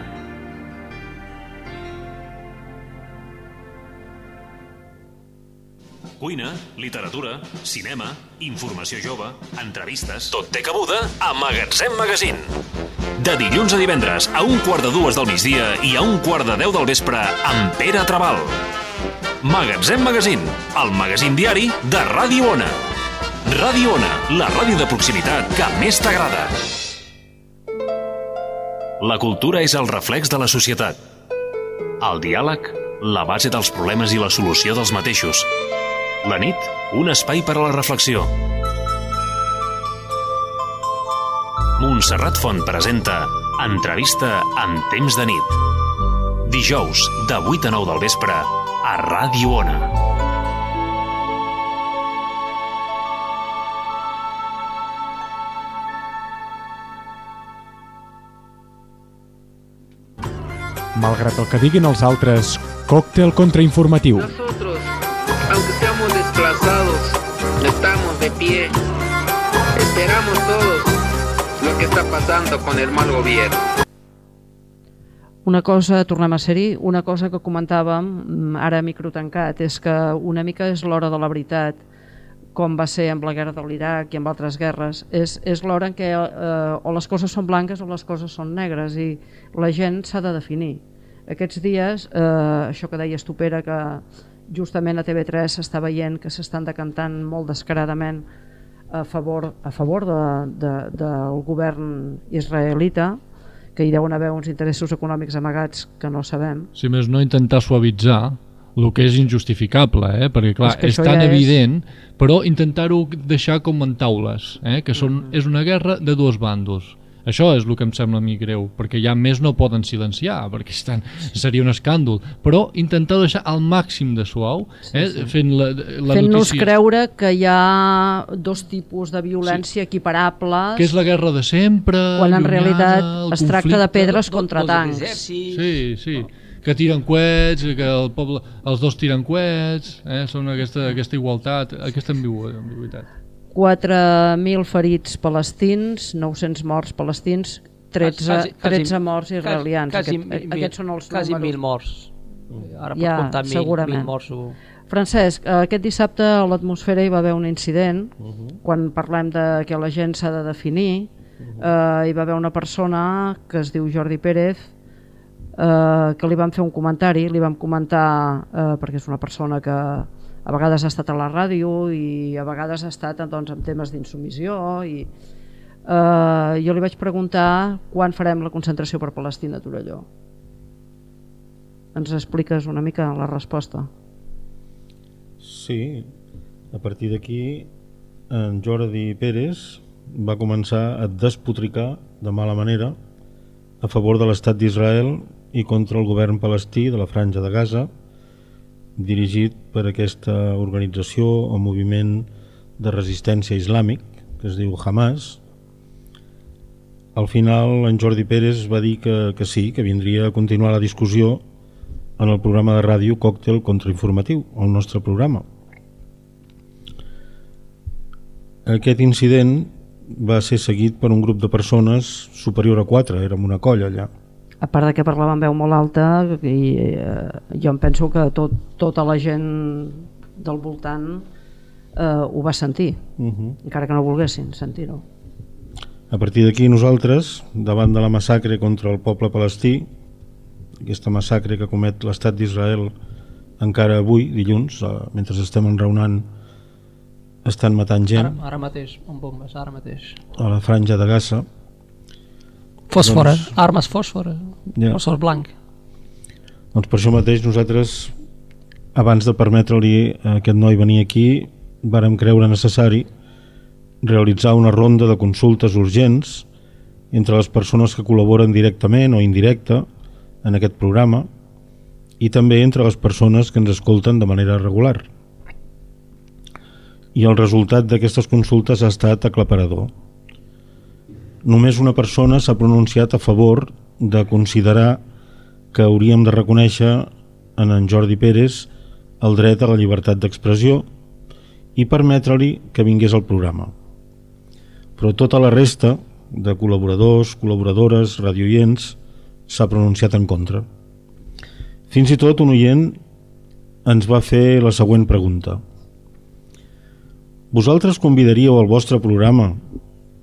Cuina, literatura, cinema, informació jove, entrevistes... Tot té cabuda a Magatzem Magazine. De dilluns a divendres, a un quart de dues del migdia i a un quart de deu del vespre, amb Pere Trabal. Magatzem Magazine, el magazín diari de Ràdio Ona. Ràdio Ona, la ràdio de proximitat que més t'agrada. La cultura és el reflex de la societat. El diàleg, la base dels problemes i la solució dels mateixos. La nit, un espai per a la reflexió. Montserrat Font presenta Entrevista en temps de nit. Dijous, de 8 a 9 del vespre, a Ràdio Ona. Malgrat el que diguin els altres, còctel contrainformatiu. Nosotros, estamos de pie. Esperamos todos lo que está pasando con el mal gobierno. Una cosa, tornem a ser-hi, una cosa que comentàvem mm, ara a micro tancat és que una mica és l'hora de la veritat com va ser amb la guerra de l'Iraq i amb altres guerres, és, és l'hora en què eh, o les coses són blanques o les coses són negres i la gent s'ha de definir. Aquests dies, eh, això que deies tu Pere, que justament a TV3 s'està veient que s'estan decantant molt descaradament a favor, a favor de, de, del govern israelita, que hi deuen haver uns interessos econòmics amagats que no sabem. Si més no, intentar suavitzar el que és injustificable, eh? perquè clar, És és, tan ja és- evident, però intentar-ho deixar com en taules, eh? que són, Mm-hmm. és una guerra de dos bandos. Això és el que em sembla a mi greu, perquè ja més no poden silenciar, perquè estan, seria un escàndol, però intentar deixar al màxim de suau, eh? fent la, la Fent-nos notícia... creure que hi ha dos tipus de violència equiparables que és la guerra de sempre, quan en realitat es tracta de pedres contra tancs. Sí, sí, que tiren coets, que el poble, els dos tiren coets, eh? són aquesta, aquesta igualtat, aquesta ambigu- ambigüitat. 4.000 ferits palestins, 900 morts palestins, 13, Quasi- quasi- 13 morts israelians. Quasi, Aquest, quasi, aquests són els quasi números. mil morts. Ara Ja, pots comptar mil, segurament. mil morts segur. Francesc, eh, aquest dissabte a l'atmosfera hi va haver un incident, quan parlem de que la gent s'ha de definir, eh, hi va haver una persona que es diu Jordi Pérez, eh, que li vam fer un comentari, li vam comentar, eh, perquè és una persona que a vegades ha estat a la ràdio i a vegades ha estat doncs, en temes d'insumissió i eh, jo li vaig preguntar quan farem la concentració per Palestina a Torelló. Ens expliques una mica la resposta? Sí, a partir d'aquí en Jordi Pérez va començar a despotricar de mala manera a favor de l'estat d'Israel i contra el govern palestí de la Franja de Gaza dirigit per aquesta organització o moviment de resistència islàmic que es diu Hamas al final en Jordi Pérez va dir que, que sí, que vindria a continuar la discussió en el programa de ràdio Còctel Contrainformatiu, el nostre programa. Aquest incident va ser seguit per un grup de persones superior a quatre, érem una colla allà. A part de que parlava amb veu molt alta i eh, jo em penso que tot, tota la gent del voltant eh, ho va sentir Uh -huh. encara que no volguessin sentir-ho A partir d'aquí nosaltres, davant de la massacre contra el poble palestí, aquesta massacre que comet l'estat d'Israel encara avui, dilluns, eh, mentre estem enraonant estan matant gent Ara, ara mateix, amb bombes, ara mateix. a la franja de Gaza. Fòsfora, Doncs- armes fòsfora, Ja. fòsfor blanc. Doncs per això mateix nosaltres, abans de permetre-li a aquest noi venir aquí, vàrem creure necessari realitzar una ronda de consultes urgents entre les persones que col·laboren directament o indirecta en aquest programa i també entre les persones que ens escolten de manera regular. I el resultat d'aquestes consultes ha estat aclaparador. Només una persona s'ha pronunciat a favor de considerar que hauríem de reconèixer en en Jordi Pérez el dret a la llibertat d'expressió i permetre-li que vingués al programa. Però tota la resta de col·laboradors, col·laboradores, radioients s'ha pronunciat en contra. Fins i tot un oient ens va fer la següent pregunta. Vosaltres convidaríeu al vostre programa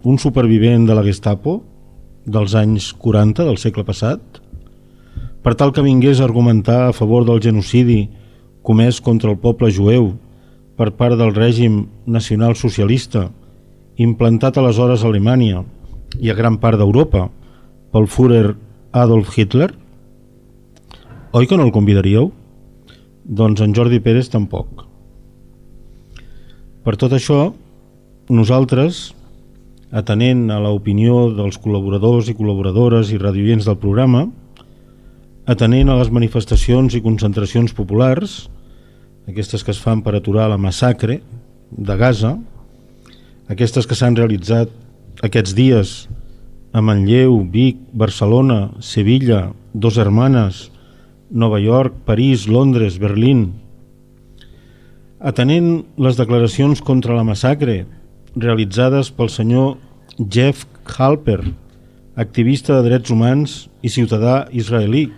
un supervivent de la Gestapo dels anys 40 del segle passat per tal que vingués a argumentar a favor del genocidi comès contra el poble jueu per part del règim nacional socialista implantat aleshores a Alemanya i a gran part d'Europa pel Führer Adolf Hitler? Oi que no el convidaríeu? Doncs en Jordi Pérez tampoc. Per tot això, nosaltres, atenent a l'opinió dels col·laboradors i col·laboradores i radioients del programa, atenent a les manifestacions i concentracions populars, aquestes que es fan per aturar la massacre de Gaza, aquestes que s'han realitzat aquests dies a Manlleu, Vic, Barcelona, Sevilla, Dos Hermanes, Nova York, París, Londres, Berlín. Atenent les declaracions contra la massacre realitzades pel senyor Jeff Halper, activista de drets humans i ciutadà israelí.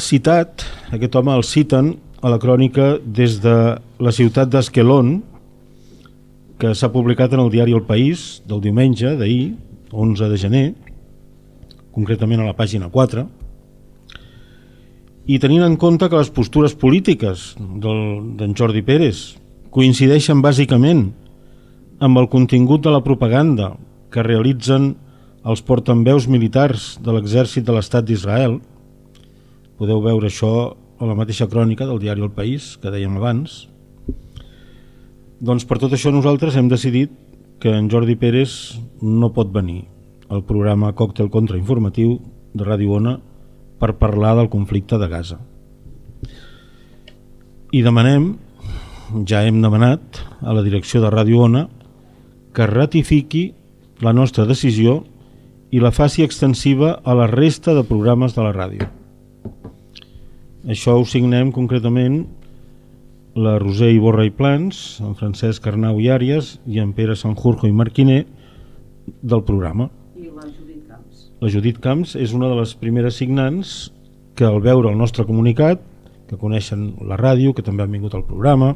Citat, aquest home el citen a la crònica des de la ciutat d'Esquelon, que s'ha publicat en el diari El País del diumenge d'ahir, 11 de gener, concretament a la pàgina 4, i tenint en compte que les postures polítiques d'en Jordi Pérez coincideixen bàsicament amb el contingut de la propaganda que realitzen els portaveus militars de l'exèrcit de l'estat d'Israel, podeu veure això a la mateixa crònica del diari El País que dèiem abans, doncs per tot això nosaltres hem decidit que en Jordi Pérez no pot venir al programa Còctel Contrainformatiu de Ràdio Ona per parlar del conflicte de Gaza. I demanem, ja hem demanat a la direcció de Ràdio Ona que ratifiqui la nostra decisió i la faci extensiva a la resta de programes de la ràdio. Això ho signem concretament la Roser Iborra i Plans, en Francesc Arnau i Àries i en Pere Sanjurjo i Marquiner del programa. I la Judit Camps. La Judit Camps és una de les primeres signants que al veure el nostre comunicat, que coneixen la ràdio, que també han vingut al programa,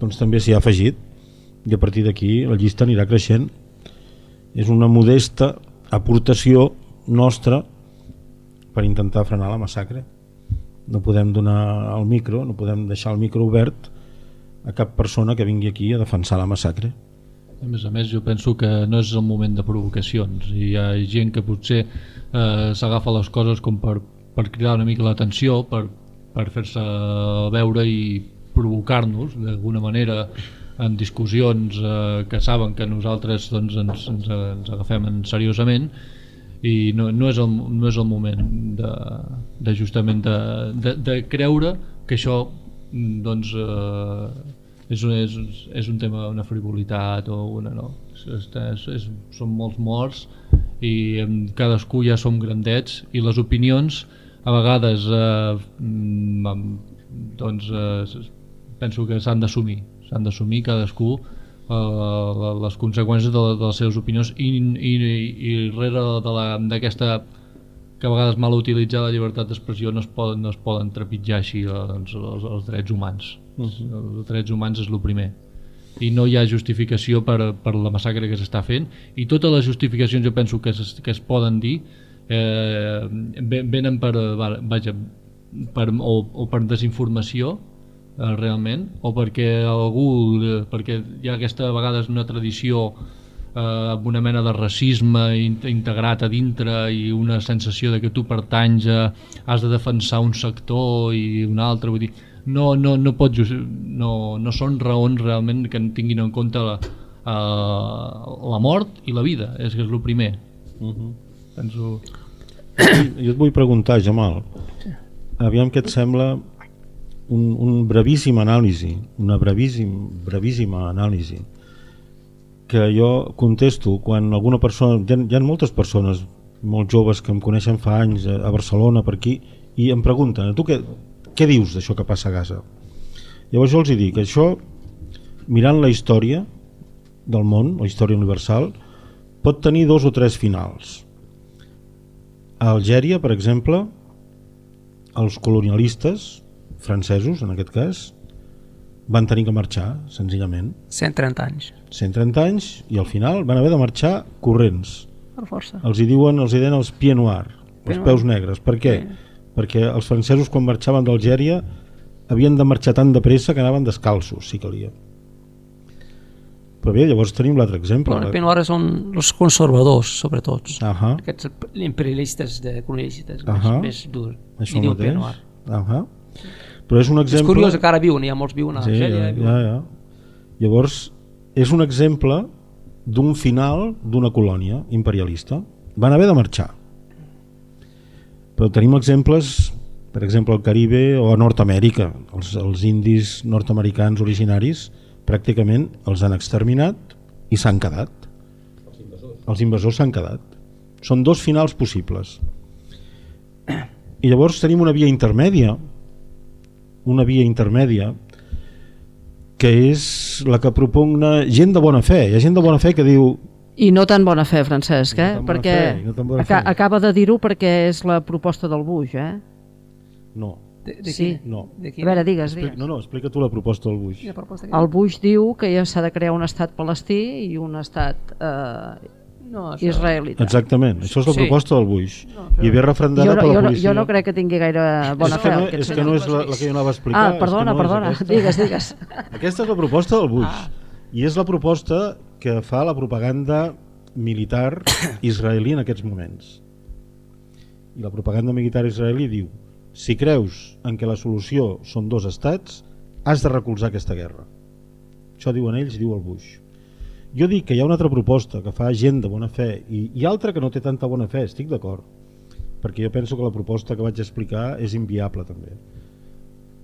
doncs també s'hi ha afegit i a partir d'aquí la llista anirà creixent. És una modesta aportació nostra per intentar frenar la massacre. No podem donar el micro, no podem deixar el micro obert a cap persona que vingui aquí a defensar la massacre. A més a més, jo penso que no és el moment de provocacions. Hi ha gent que potser eh, s'agafa les coses com per, per cridar una mica l'atenció, per, per fer-se veure i provocar-nos d'alguna manera en discussions eh, que saben que nosaltres doncs, ens, ens, ens agafem en seriosament i no, no, és, el, no és el moment de, de justament de, de, de creure que això doncs eh, és, un, és, és un tema, una frivolitat o una no. És, és, és, són molts morts i cadascú ja som grandets i les opinions a vegades eh, mm, doncs eh, penso que s'han d'assumir s'han d'assumir cadascú eh, les conseqüències de, de les seves opinions i, i, i rere d'aquesta que a vegades mal utilitzar la llibertat d'expressió no, es poden, no es poden trepitjar així eh, doncs, els, els drets humans uh -huh. els drets humans és el primer i no hi ha justificació per, per la massacre que s'està fent i totes les justificacions jo penso que es, que es poden dir eh, venen per, vaja, per, o, o per desinformació eh, realment o perquè algú eh, perquè hi ha aquesta a vegades una tradició eh, amb una mena de racisme in- integrat a dintre i una sensació de que tu pertanys a, has de defensar un sector i un altre vull dir, no, no, no, pot, just- no, no són raons realment que tinguin en compte la, eh, la mort i la vida és que és el primer Uh -huh. Penso Jo et vull preguntar, Jamal, aviam què et sembla un, un brevíssim anàlisi, una brevíssim, brevíssima anàlisi, que jo contesto quan alguna persona, hi ha, hi ha moltes persones molt joves que em coneixen fa anys a, a Barcelona, per aquí, i em pregunten, tu què, què dius d'això que passa a Gaza? Llavors jo els hi dic, això, mirant la història del món, la història universal, pot tenir dos o tres finals. A Algèria, per exemple, els colonialistes francesos, en aquest cas, van tenir que marxar, senzillament. 130 anys. 130 anys i al final van haver de marxar corrents. Per força. Els hi diuen, els hi deien els pieds noirs, els peus negres. Per què? Perquè els francesos quan marxaven d'Algèria havien de marxar tan de pressa que anaven descalços, si calia. Però bé, llavors tenim l'altre exemple. Però el ara són els conservadors, sobretot. Ahà. Aquests imperialistes de colonialistes Ahà. més, més dur. Això I diu Noir. Ahà. Però és un És exemple... curiós que ara viuen, hi ha molts viuen a Sí, Algèria. ja, viuen. ja, ja. Llavors, és un exemple d'un final d'una colònia imperialista. Van haver de marxar. Però tenim exemples, per exemple, al Caribe o a Nord-Amèrica. Els, els indis nord-americans originaris pràcticament els han exterminat i s'han quedat. Els invasors s'han quedat. Són dos finals possibles. I llavors tenim una via intermèdia, una via intermèdia que és la que propugna gent de bona fe. Hi ha gent de bona fe que diu I no tan bona fe, Francesc, no eh? bona perquè fe, no aca fe. acaba de dir-ho perquè és la proposta del Bush, eh? no, De, de Sí. quina? no. De A quina? veure, digues, Explica, digues. no, no, explica tu la proposta del Bush. Quina proposta? El Bush diu que ja s'ha de crear un estat palestí i un estat eh, No, això... israelita. Exactament, això és la Sí. proposta del Bush. No, I ve refrendada Jo no, per la jo, no, policia. jo no crec que tingui gaire bona és fe. que no, és que no és la, la que jo anava a explicar. Ah, perdona, és no perdona, És aquesta. digues, digues. [laughs] Aquesta és la proposta del Bush. I és la proposta que fa la propaganda militar [coughs] israelí en aquests moments. I la propaganda militar israelí diu si creus en què la solució són dos estats, has de recolzar aquesta guerra. Això diuen ells, diu el Bush. Jo dic que hi ha una altra proposta que fa gent de bona fe i, i altra que no té tanta bona fe, estic d'acord. Perquè jo penso que la proposta que vaig explicar és inviable també.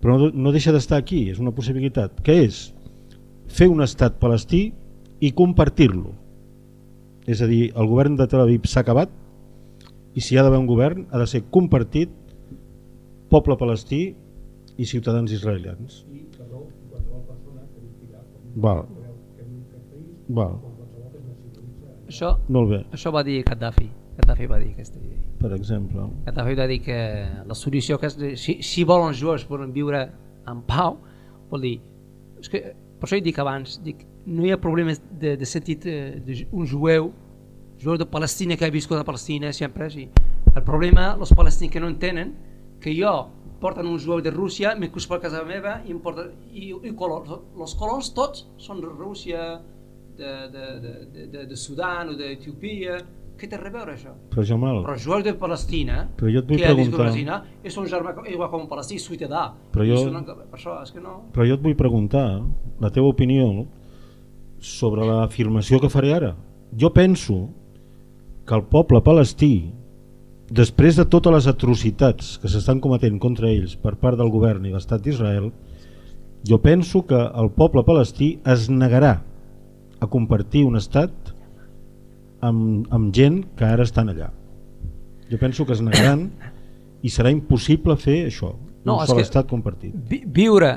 Però no, no deixa d'estar aquí, és una possibilitat. Què és? Fer un estat palestí i compartir-lo. És a dir, el govern de Tel Aviv s'ha acabat i si hi ha d'haver un govern ha de ser compartit poble palestí i ciutadans israelians. Val. Val. Això, Molt bé, això va dir Gaddafi. Gaddafi va dir aquesta idea. per exemple. Gaddafi va dir que la solució que si, si volen els jueus poden viure en pau, vol dir, és que, per això he dit abans, dic, no hi ha problemes de, de sentit eh, d'un jueu, jueu de Palestina que ha viscut a Palestina sempre, sí. El problema, els palestins que no entenen, que jo porten un jueu de Rússia, me cus per casa meva i em porten, i, i colors, els colors tots són de Rússia, de, de, de, de, de, Sudan o d'Etiopia, què té a veure això? Però Jamal, Però jueus de Palestina, Però jo et vull que preguntar- Palestina, és un germà igual com un palestí, ciutadà. Però jo- Per això, és que no... però jo et vull preguntar la teva opinió sobre l'afirmació que faré ara. Jo penso que el poble palestí, després de totes les atrocitats que s'estan cometent contra ells per part del govern i l'estat d'Israel, jo penso que el poble palestí es negarà a compartir un estat amb, amb gent que ara estan allà. Jo penso que es negaran i serà impossible fer això, No, un sol estat compartit. Vi, viure,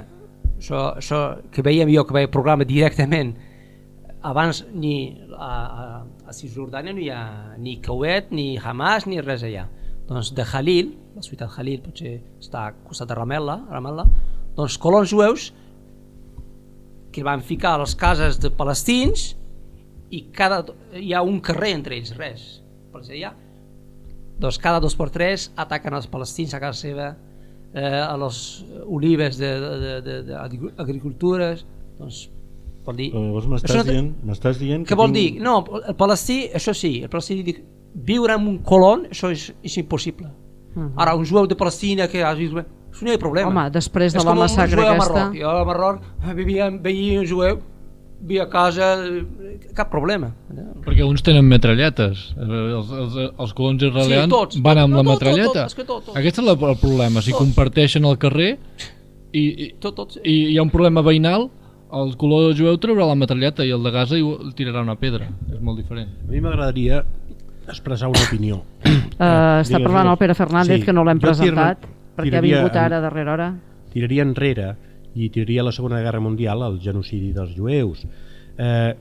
això, això que veiem jo, que veia el programa directament, abans ni a, a, a Cisjordània no hi ha ni Kuwait, ni Hamas, ni res allà. Doncs de Khalil, la ciutat Khalil potser està al costat de Ramallah, Ramallah doncs colons jueus que van ficar a les cases de palestins i cada, hi ha un carrer entre ells, res. Per allà. Doncs cada dos per tres ataquen els palestins a casa seva eh, a les olives d'agricultures, doncs vol dir... Però llavors Això m'estàs no dient, m'estàs dient Què vol dir? No, el palestí, això sí, el palestí dic, viure en un colon, això és, és impossible. Ara, un jueu de Palestina que hagi... Això no hi ha problema. Home, després de és la com un massacre jueu a aquesta- Marroc. Jo a Marroc eh, vivia, veia un jueu, vivia a casa, eh, cap problema. Perquè uns tenen metralletes. Els, els, els colons israelians Sí, tots, van tots. amb No, la tot, tot, metralleta. tot, és que tot, tot. Aquest és el problema. Si comparteixen el carrer i, i, Tot, tot. i hi ha un problema veïnal, el color jueu traurà la metralleta i el de Gaza i el tirarà una pedra. És molt diferent. A mi m'agradaria expressar una opinió. Uh, [coughs] està digues, parlant el. Pere Fernández, Sí, que no l'hem presentat, tira- perquè ha tiraria vingut ara a darrera hora. tiraria enrere i tiraria a la Segona Guerra Mundial el genocidi dels jueus. Eh,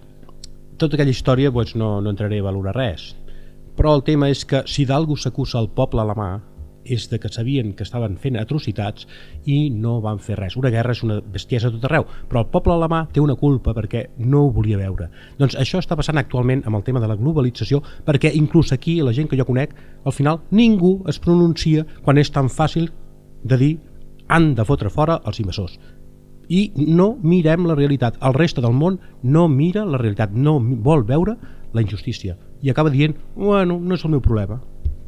tota aquella història doncs, no, no entraré a valorar res. Però el tema és que si d'algú s'acusa el poble alemà és de que sabien que estaven fent atrocitats i no van fer res. Una guerra és una bestiesa tot arreu, però el poble alemà té una culpa perquè no ho volia veure. Doncs això està passant actualment amb el tema de la globalització, perquè inclús aquí, la gent que jo conec, al final ningú es pronuncia quan és tan fàcil de dir han de fotre fora els invasors i no mirem la realitat el reste del món no mira la realitat no vol veure la injustícia i acaba dient, bueno, no és el meu problema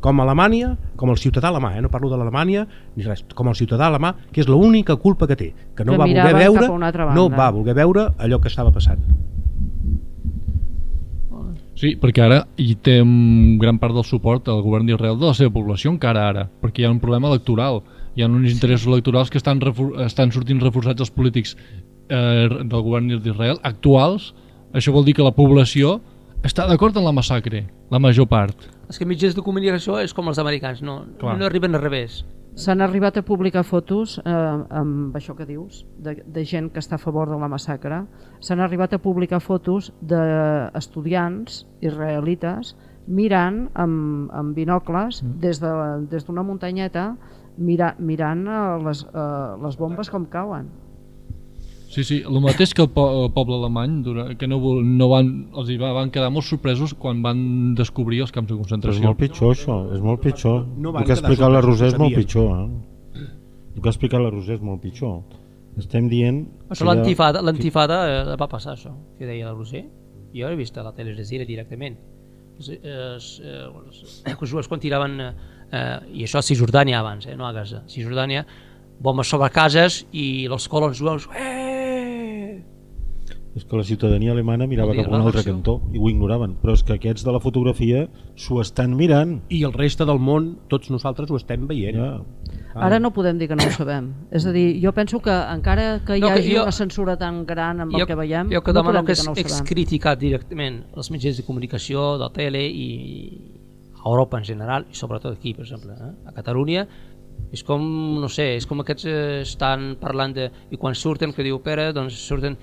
com a Alemanya, com el ciutadà alemà eh? no parlo de l'Alemanya ni res com el ciutadà alemà, que és l'única culpa que té que no Que va voler veure no va voler veure allò que estava passant Sí, perquè ara hi té un gran part del suport al govern d'Israel de la seva població encara ara, perquè hi ha un problema electoral hi ha uns interessos electorals que estan, refor estan sortint reforçats els polítics eh, del govern d'Israel actuals, això vol dir que la població està d'acord en la massacre, la major part. És que mitjans de comunicació és com els americans, no, Clar. no arriben al revés. S'han arribat a publicar fotos eh, amb això que dius, de, de gent que està a favor de la massacre. S'han arribat a publicar fotos d'estudiants israelites mirant amb, amb binocles Mm. des d'una de, des d'una muntanyeta mira, mirant eh, les, eh, les bombes com cauen. Sí, sí, el mateix que el, po el poble alemany, que no, vol- no van, els hi va, van quedar molt sorpresos quan van descobrir els camps de Però és concentració. molt pitjor això, és molt pitjor. No el que ha explicat la Roser és molt pitjor. Eh? El que ha explicat la Roser és molt pitjor. Estem dient... Això que l'antifada, l'antifada eh, va passar això, que deia la Roser. Jo he vist a la Tele Jazeera directament. Eh, els, els jueus quan tiraven, eh, eh, i això a Cisjordània abans, eh, no a Gaza, a Cisjordània, bombes sobre cases i els colons jueus, eh, És que la ciutadania alemana mirava dir, cap a un altre cantó i ho ignoraven. Però és que aquests de la fotografia s'ho estan mirant. i el reste del món, tots nosaltres ho estem veient Ja. Ara no podem dir que no ho sabem. És a dir, jo penso que encara que hi No, que hagi jo- una censura tan gran amb el que veiem, jo que no podem que dir és que no ho és sabem. criticat directament els mitjans de comunicació, de tele i a Europa en general, i sobretot aquí, per exemple, eh? a Catalunya, és com, no sé, és com aquests eh, estan parlant de... I quan surten, que diu Pere, doncs surten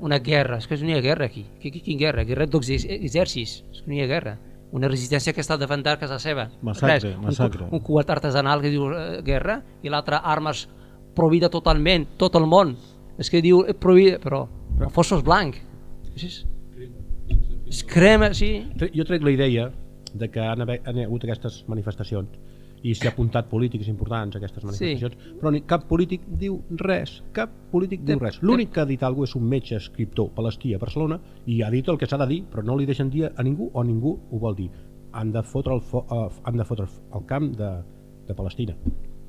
una guerra, és que no hi ha guerra aquí. Qui, qui, quina guerra? Guerra dels ex- exèrcits, és que no hi ha guerra. Una resistència que està a defensar casa seva. Massacre, Res, massacre. Un, un cuat artesanal que diu eh, guerra i l'altre armes prohibida totalment, tot el món. És que diu eh, prohibida, però, però fossos blanc. És, és crema, sí. Jo trec la idea de que han hagut aquestes manifestacions i s'hi ha apuntat polítics importants a aquestes manifestacions, sí. però ni cap polític diu res, cap polític diu res. L'únic que ha dit alguna és un metge escriptor palestí a Barcelona i ha dit el que s'ha de dir, però no li deixen dir a ningú o ningú ho vol dir. Han de fotre el, fo uh, han de fotre el camp de, de Palestina.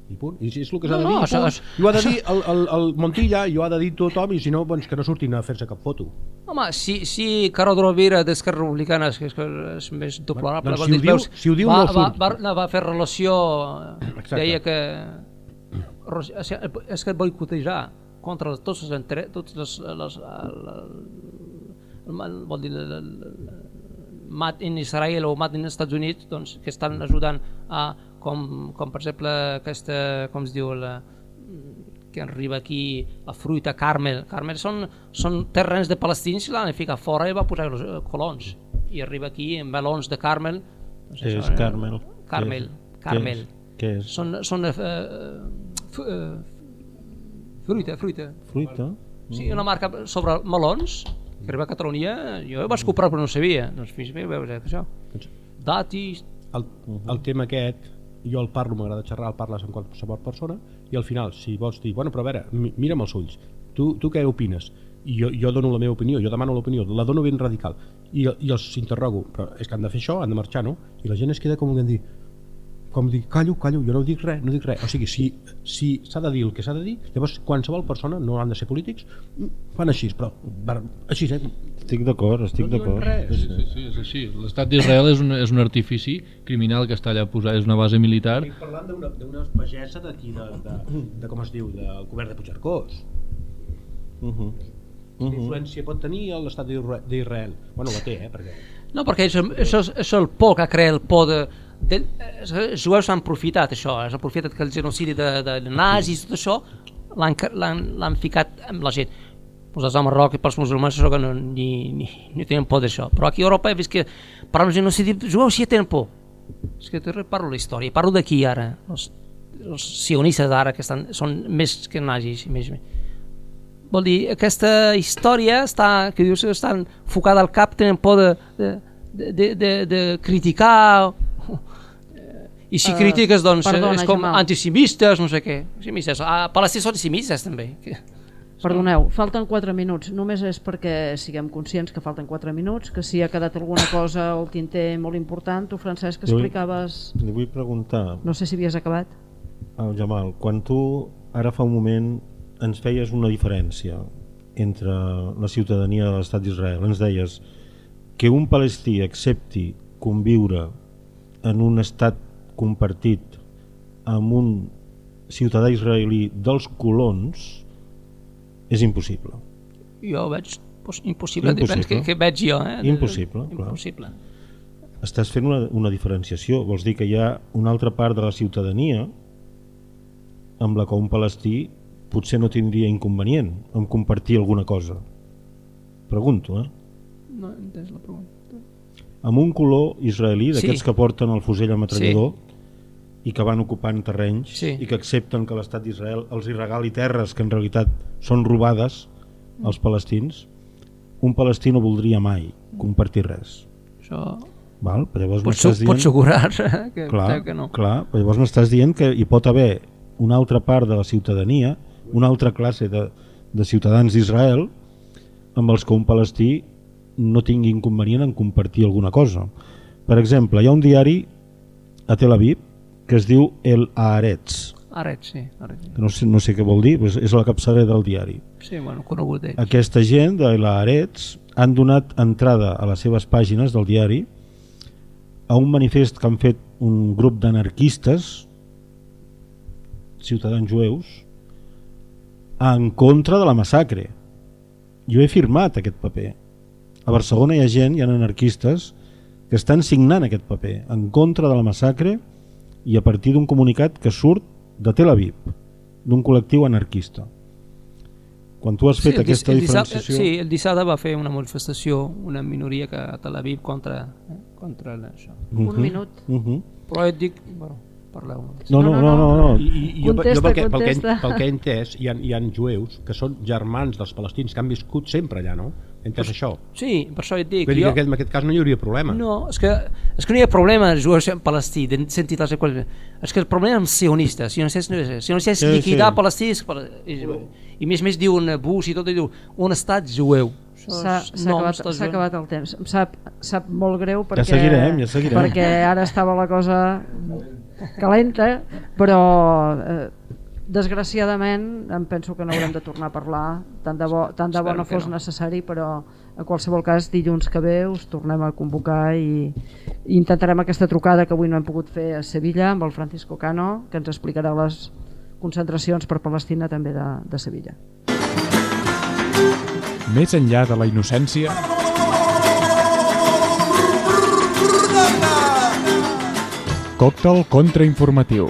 I punt. I és el que s'ha No, de no, dir, això- punt. això- I ho ha de dir el, el, el Montilla, i ho ha de dir tothom, i si no, doncs que no surtin a fer-se cap foto. Home, si, si Carod Rovira d'Esquerra Republicana, és, que és, és més deplorable, Doncs vol si ho diu- veus, si ho diu, va, no va, va, va, va fer relació, Exacte. deia que és que- és boicotejar contra les- tots els entre, tots les, les, el, vol dir, mat in Israel o mat in Estats Units doncs, que estan ajudant a com, com per exemple aquesta, com es diu la, que arriba aquí la fruita Carmel Carmel són, són terrenys de palestins i l'han ficat fora i va posar els eh, colons i arriba aquí amb melons de Carmel doncs Què això, és eh? Carmel? Carmel, Què és? Carmel. Què és? Són, són eh, eh, fruita, fruita. Fruita? Sí, una marca sobre melons que arriba a Catalunya, jo vaig comprar però no sabia. Doncs fins a veure això. Datis, el, el tema aquest jo el parlo, m'agrada xerrar, el parles amb qualsevol persona i al final, si vols dir, bueno, però a veure, mi- mira'm els ulls, tu, tu què opines? I jo, jo dono la meva opinió, jo demano l'opinió, la dono ben radical, i, i els interrogo, però és que han de fer això, han de marxar, no? I la gent es queda com que dir, com dir, callo, callo, jo no dic res, no dic res. O sigui, si si s'ha de dir el que s'ha de dir, llavors qualsevol persona, no han de ser polítics, fan així, però així, eh? Estic d'acord, estic No d'acord. Sí, sí, sí, és així. L'estat d'Israel és, un, és un artifici criminal que està allà posat, és una base militar. Estic parlant d'una pagesa d'aquí, de, de, de, com es diu, del govern de Puigcercós. Uh -huh. Quina influència pot tenir l'estat d'Isra- d'Israel? Bueno, la té, eh? Perquè... No, perquè és, és, és, és el por que crea el por de... de els jueus s'han aprofitat això, s'han aprofitat que el genocidi de, de nazis i tot això l'han ca- l'han l'han ficat amb la gent. Pues a Marroc i pels musulmans això que no, ni, ni, ni tenen por d'això. Però aquí a Europa he vist que per al genocidi jueus sí tenen por. És que parlo la història, parlo d'aquí ara. Els, els sionistes d'ara que estan, són més que nazis. i Més, vol dir, aquesta història està, que dius que estan focada al cap, tenen por de, de, de, de, de, de criticar i si Eh, critiques doncs perdona, és com Jamal. antisemites, no sé què antisemites. a Palestina són antisemites també que... Perdoneu, falten 4 minuts. Només és perquè siguem conscients que falten 4 minuts, que si ha quedat alguna cosa al tinter molt important, tu, Francesc, Jo- explicaves... Li vull preguntar, No sé si havies acabat. al Jamal, quan tu ara fa un moment ens feies una diferència entre la ciutadania de l'estat d'Israel, ens deies que un palestí accepti conviure en un estat compartit amb un ciutadà israelí dels colons és impossible. jo veig pues, impossible, Impossible. que, que veig jo eh? Impossible, clar. impossible. Estàs fent una, una diferenciació, vols dir que hi ha una altra part de la ciutadania amb la que un palestí potser no tindria inconvenient en compartir alguna cosa. Pregunto, eh? no he entès la pregunta Amb un color israelí, d'aquests Sí. que porten el fusell ametrallador i que van ocupant terrenys Sí. i que accepten que l'estat d'Israel els hi regali terres que en realitat són robades als palestins, un palestí no voldria mai compartir res. això Val? Però llavors pots, m'estàs pots assegurar [laughs] que, clar, que no clar, però llavors m'estàs dient que hi pot haver una altra part de la ciutadania, una altra classe de, de ciutadans d'Israel amb els que un palestí no tingui inconvenient en compartir alguna cosa. Per exemple, hi ha un diari a Tel Aviv que es diu El Haaretz, Aret, sí, Aret. que no sé, no sé què vol dir, però és- la capçalera del diari. sí bueno, conegut d'ell Aquesta gent de l'Haaretz han donat entrada a les seves pàgines del diari a un manifest que han fet un grup d'anarquistes ciutadans jueus en contra de la massacre jo he firmat aquest paper a Barcelona hi ha gent, hi ha anarquistes que estan signant aquest paper en contra de la massacre i a partir d'un comunicat que surt de Tel Aviv d'un col·lectiu anarquista quan tu has fet el dis- aquesta el diferenciació sí, el dissabte va fer una manifestació una minoria que a Tel Aviv contra, eh, contra això Mhm, Un minut. mhm. però et dic, bueno, parleu no, no, no, no, no. I, i, jo, Contesta, jo pel, que, pel, que, pel que he entès, hi ha, hi ha jueus que són germans dels palestins, que han viscut sempre allà, no? Entès això. sí, per això et dic Vull dir jo, que en aquest cas no hi hauria problema. No, és que, és que no hi ha problema els jueus en Palestí, de sentir les quals... És que el problema és sionistes, sionistes, no és, sionistes és Sí, liquidar sí. Palestí, és, és, i més més diuen Bush i tot, i diu, un estat jueu. S'ha és s'ha noms, acabat, junts. acabat el temps. Em sap, sap molt greu perquè, seguirem, ja seguirem. perquè ara estava la cosa calenta, però eh, desgraciadament em penso que no haurem de tornar a parlar tant de bo, tant de bo no fos no. necessari però en qualsevol cas dilluns que ve us tornem a convocar i, i intentarem aquesta trucada que avui no hem pogut fer a Sevilla amb el Francisco Cano que ens explicarà les concentracions per Palestina també de, de Sevilla Més enllà de la innocència, còctel contrainformatiu.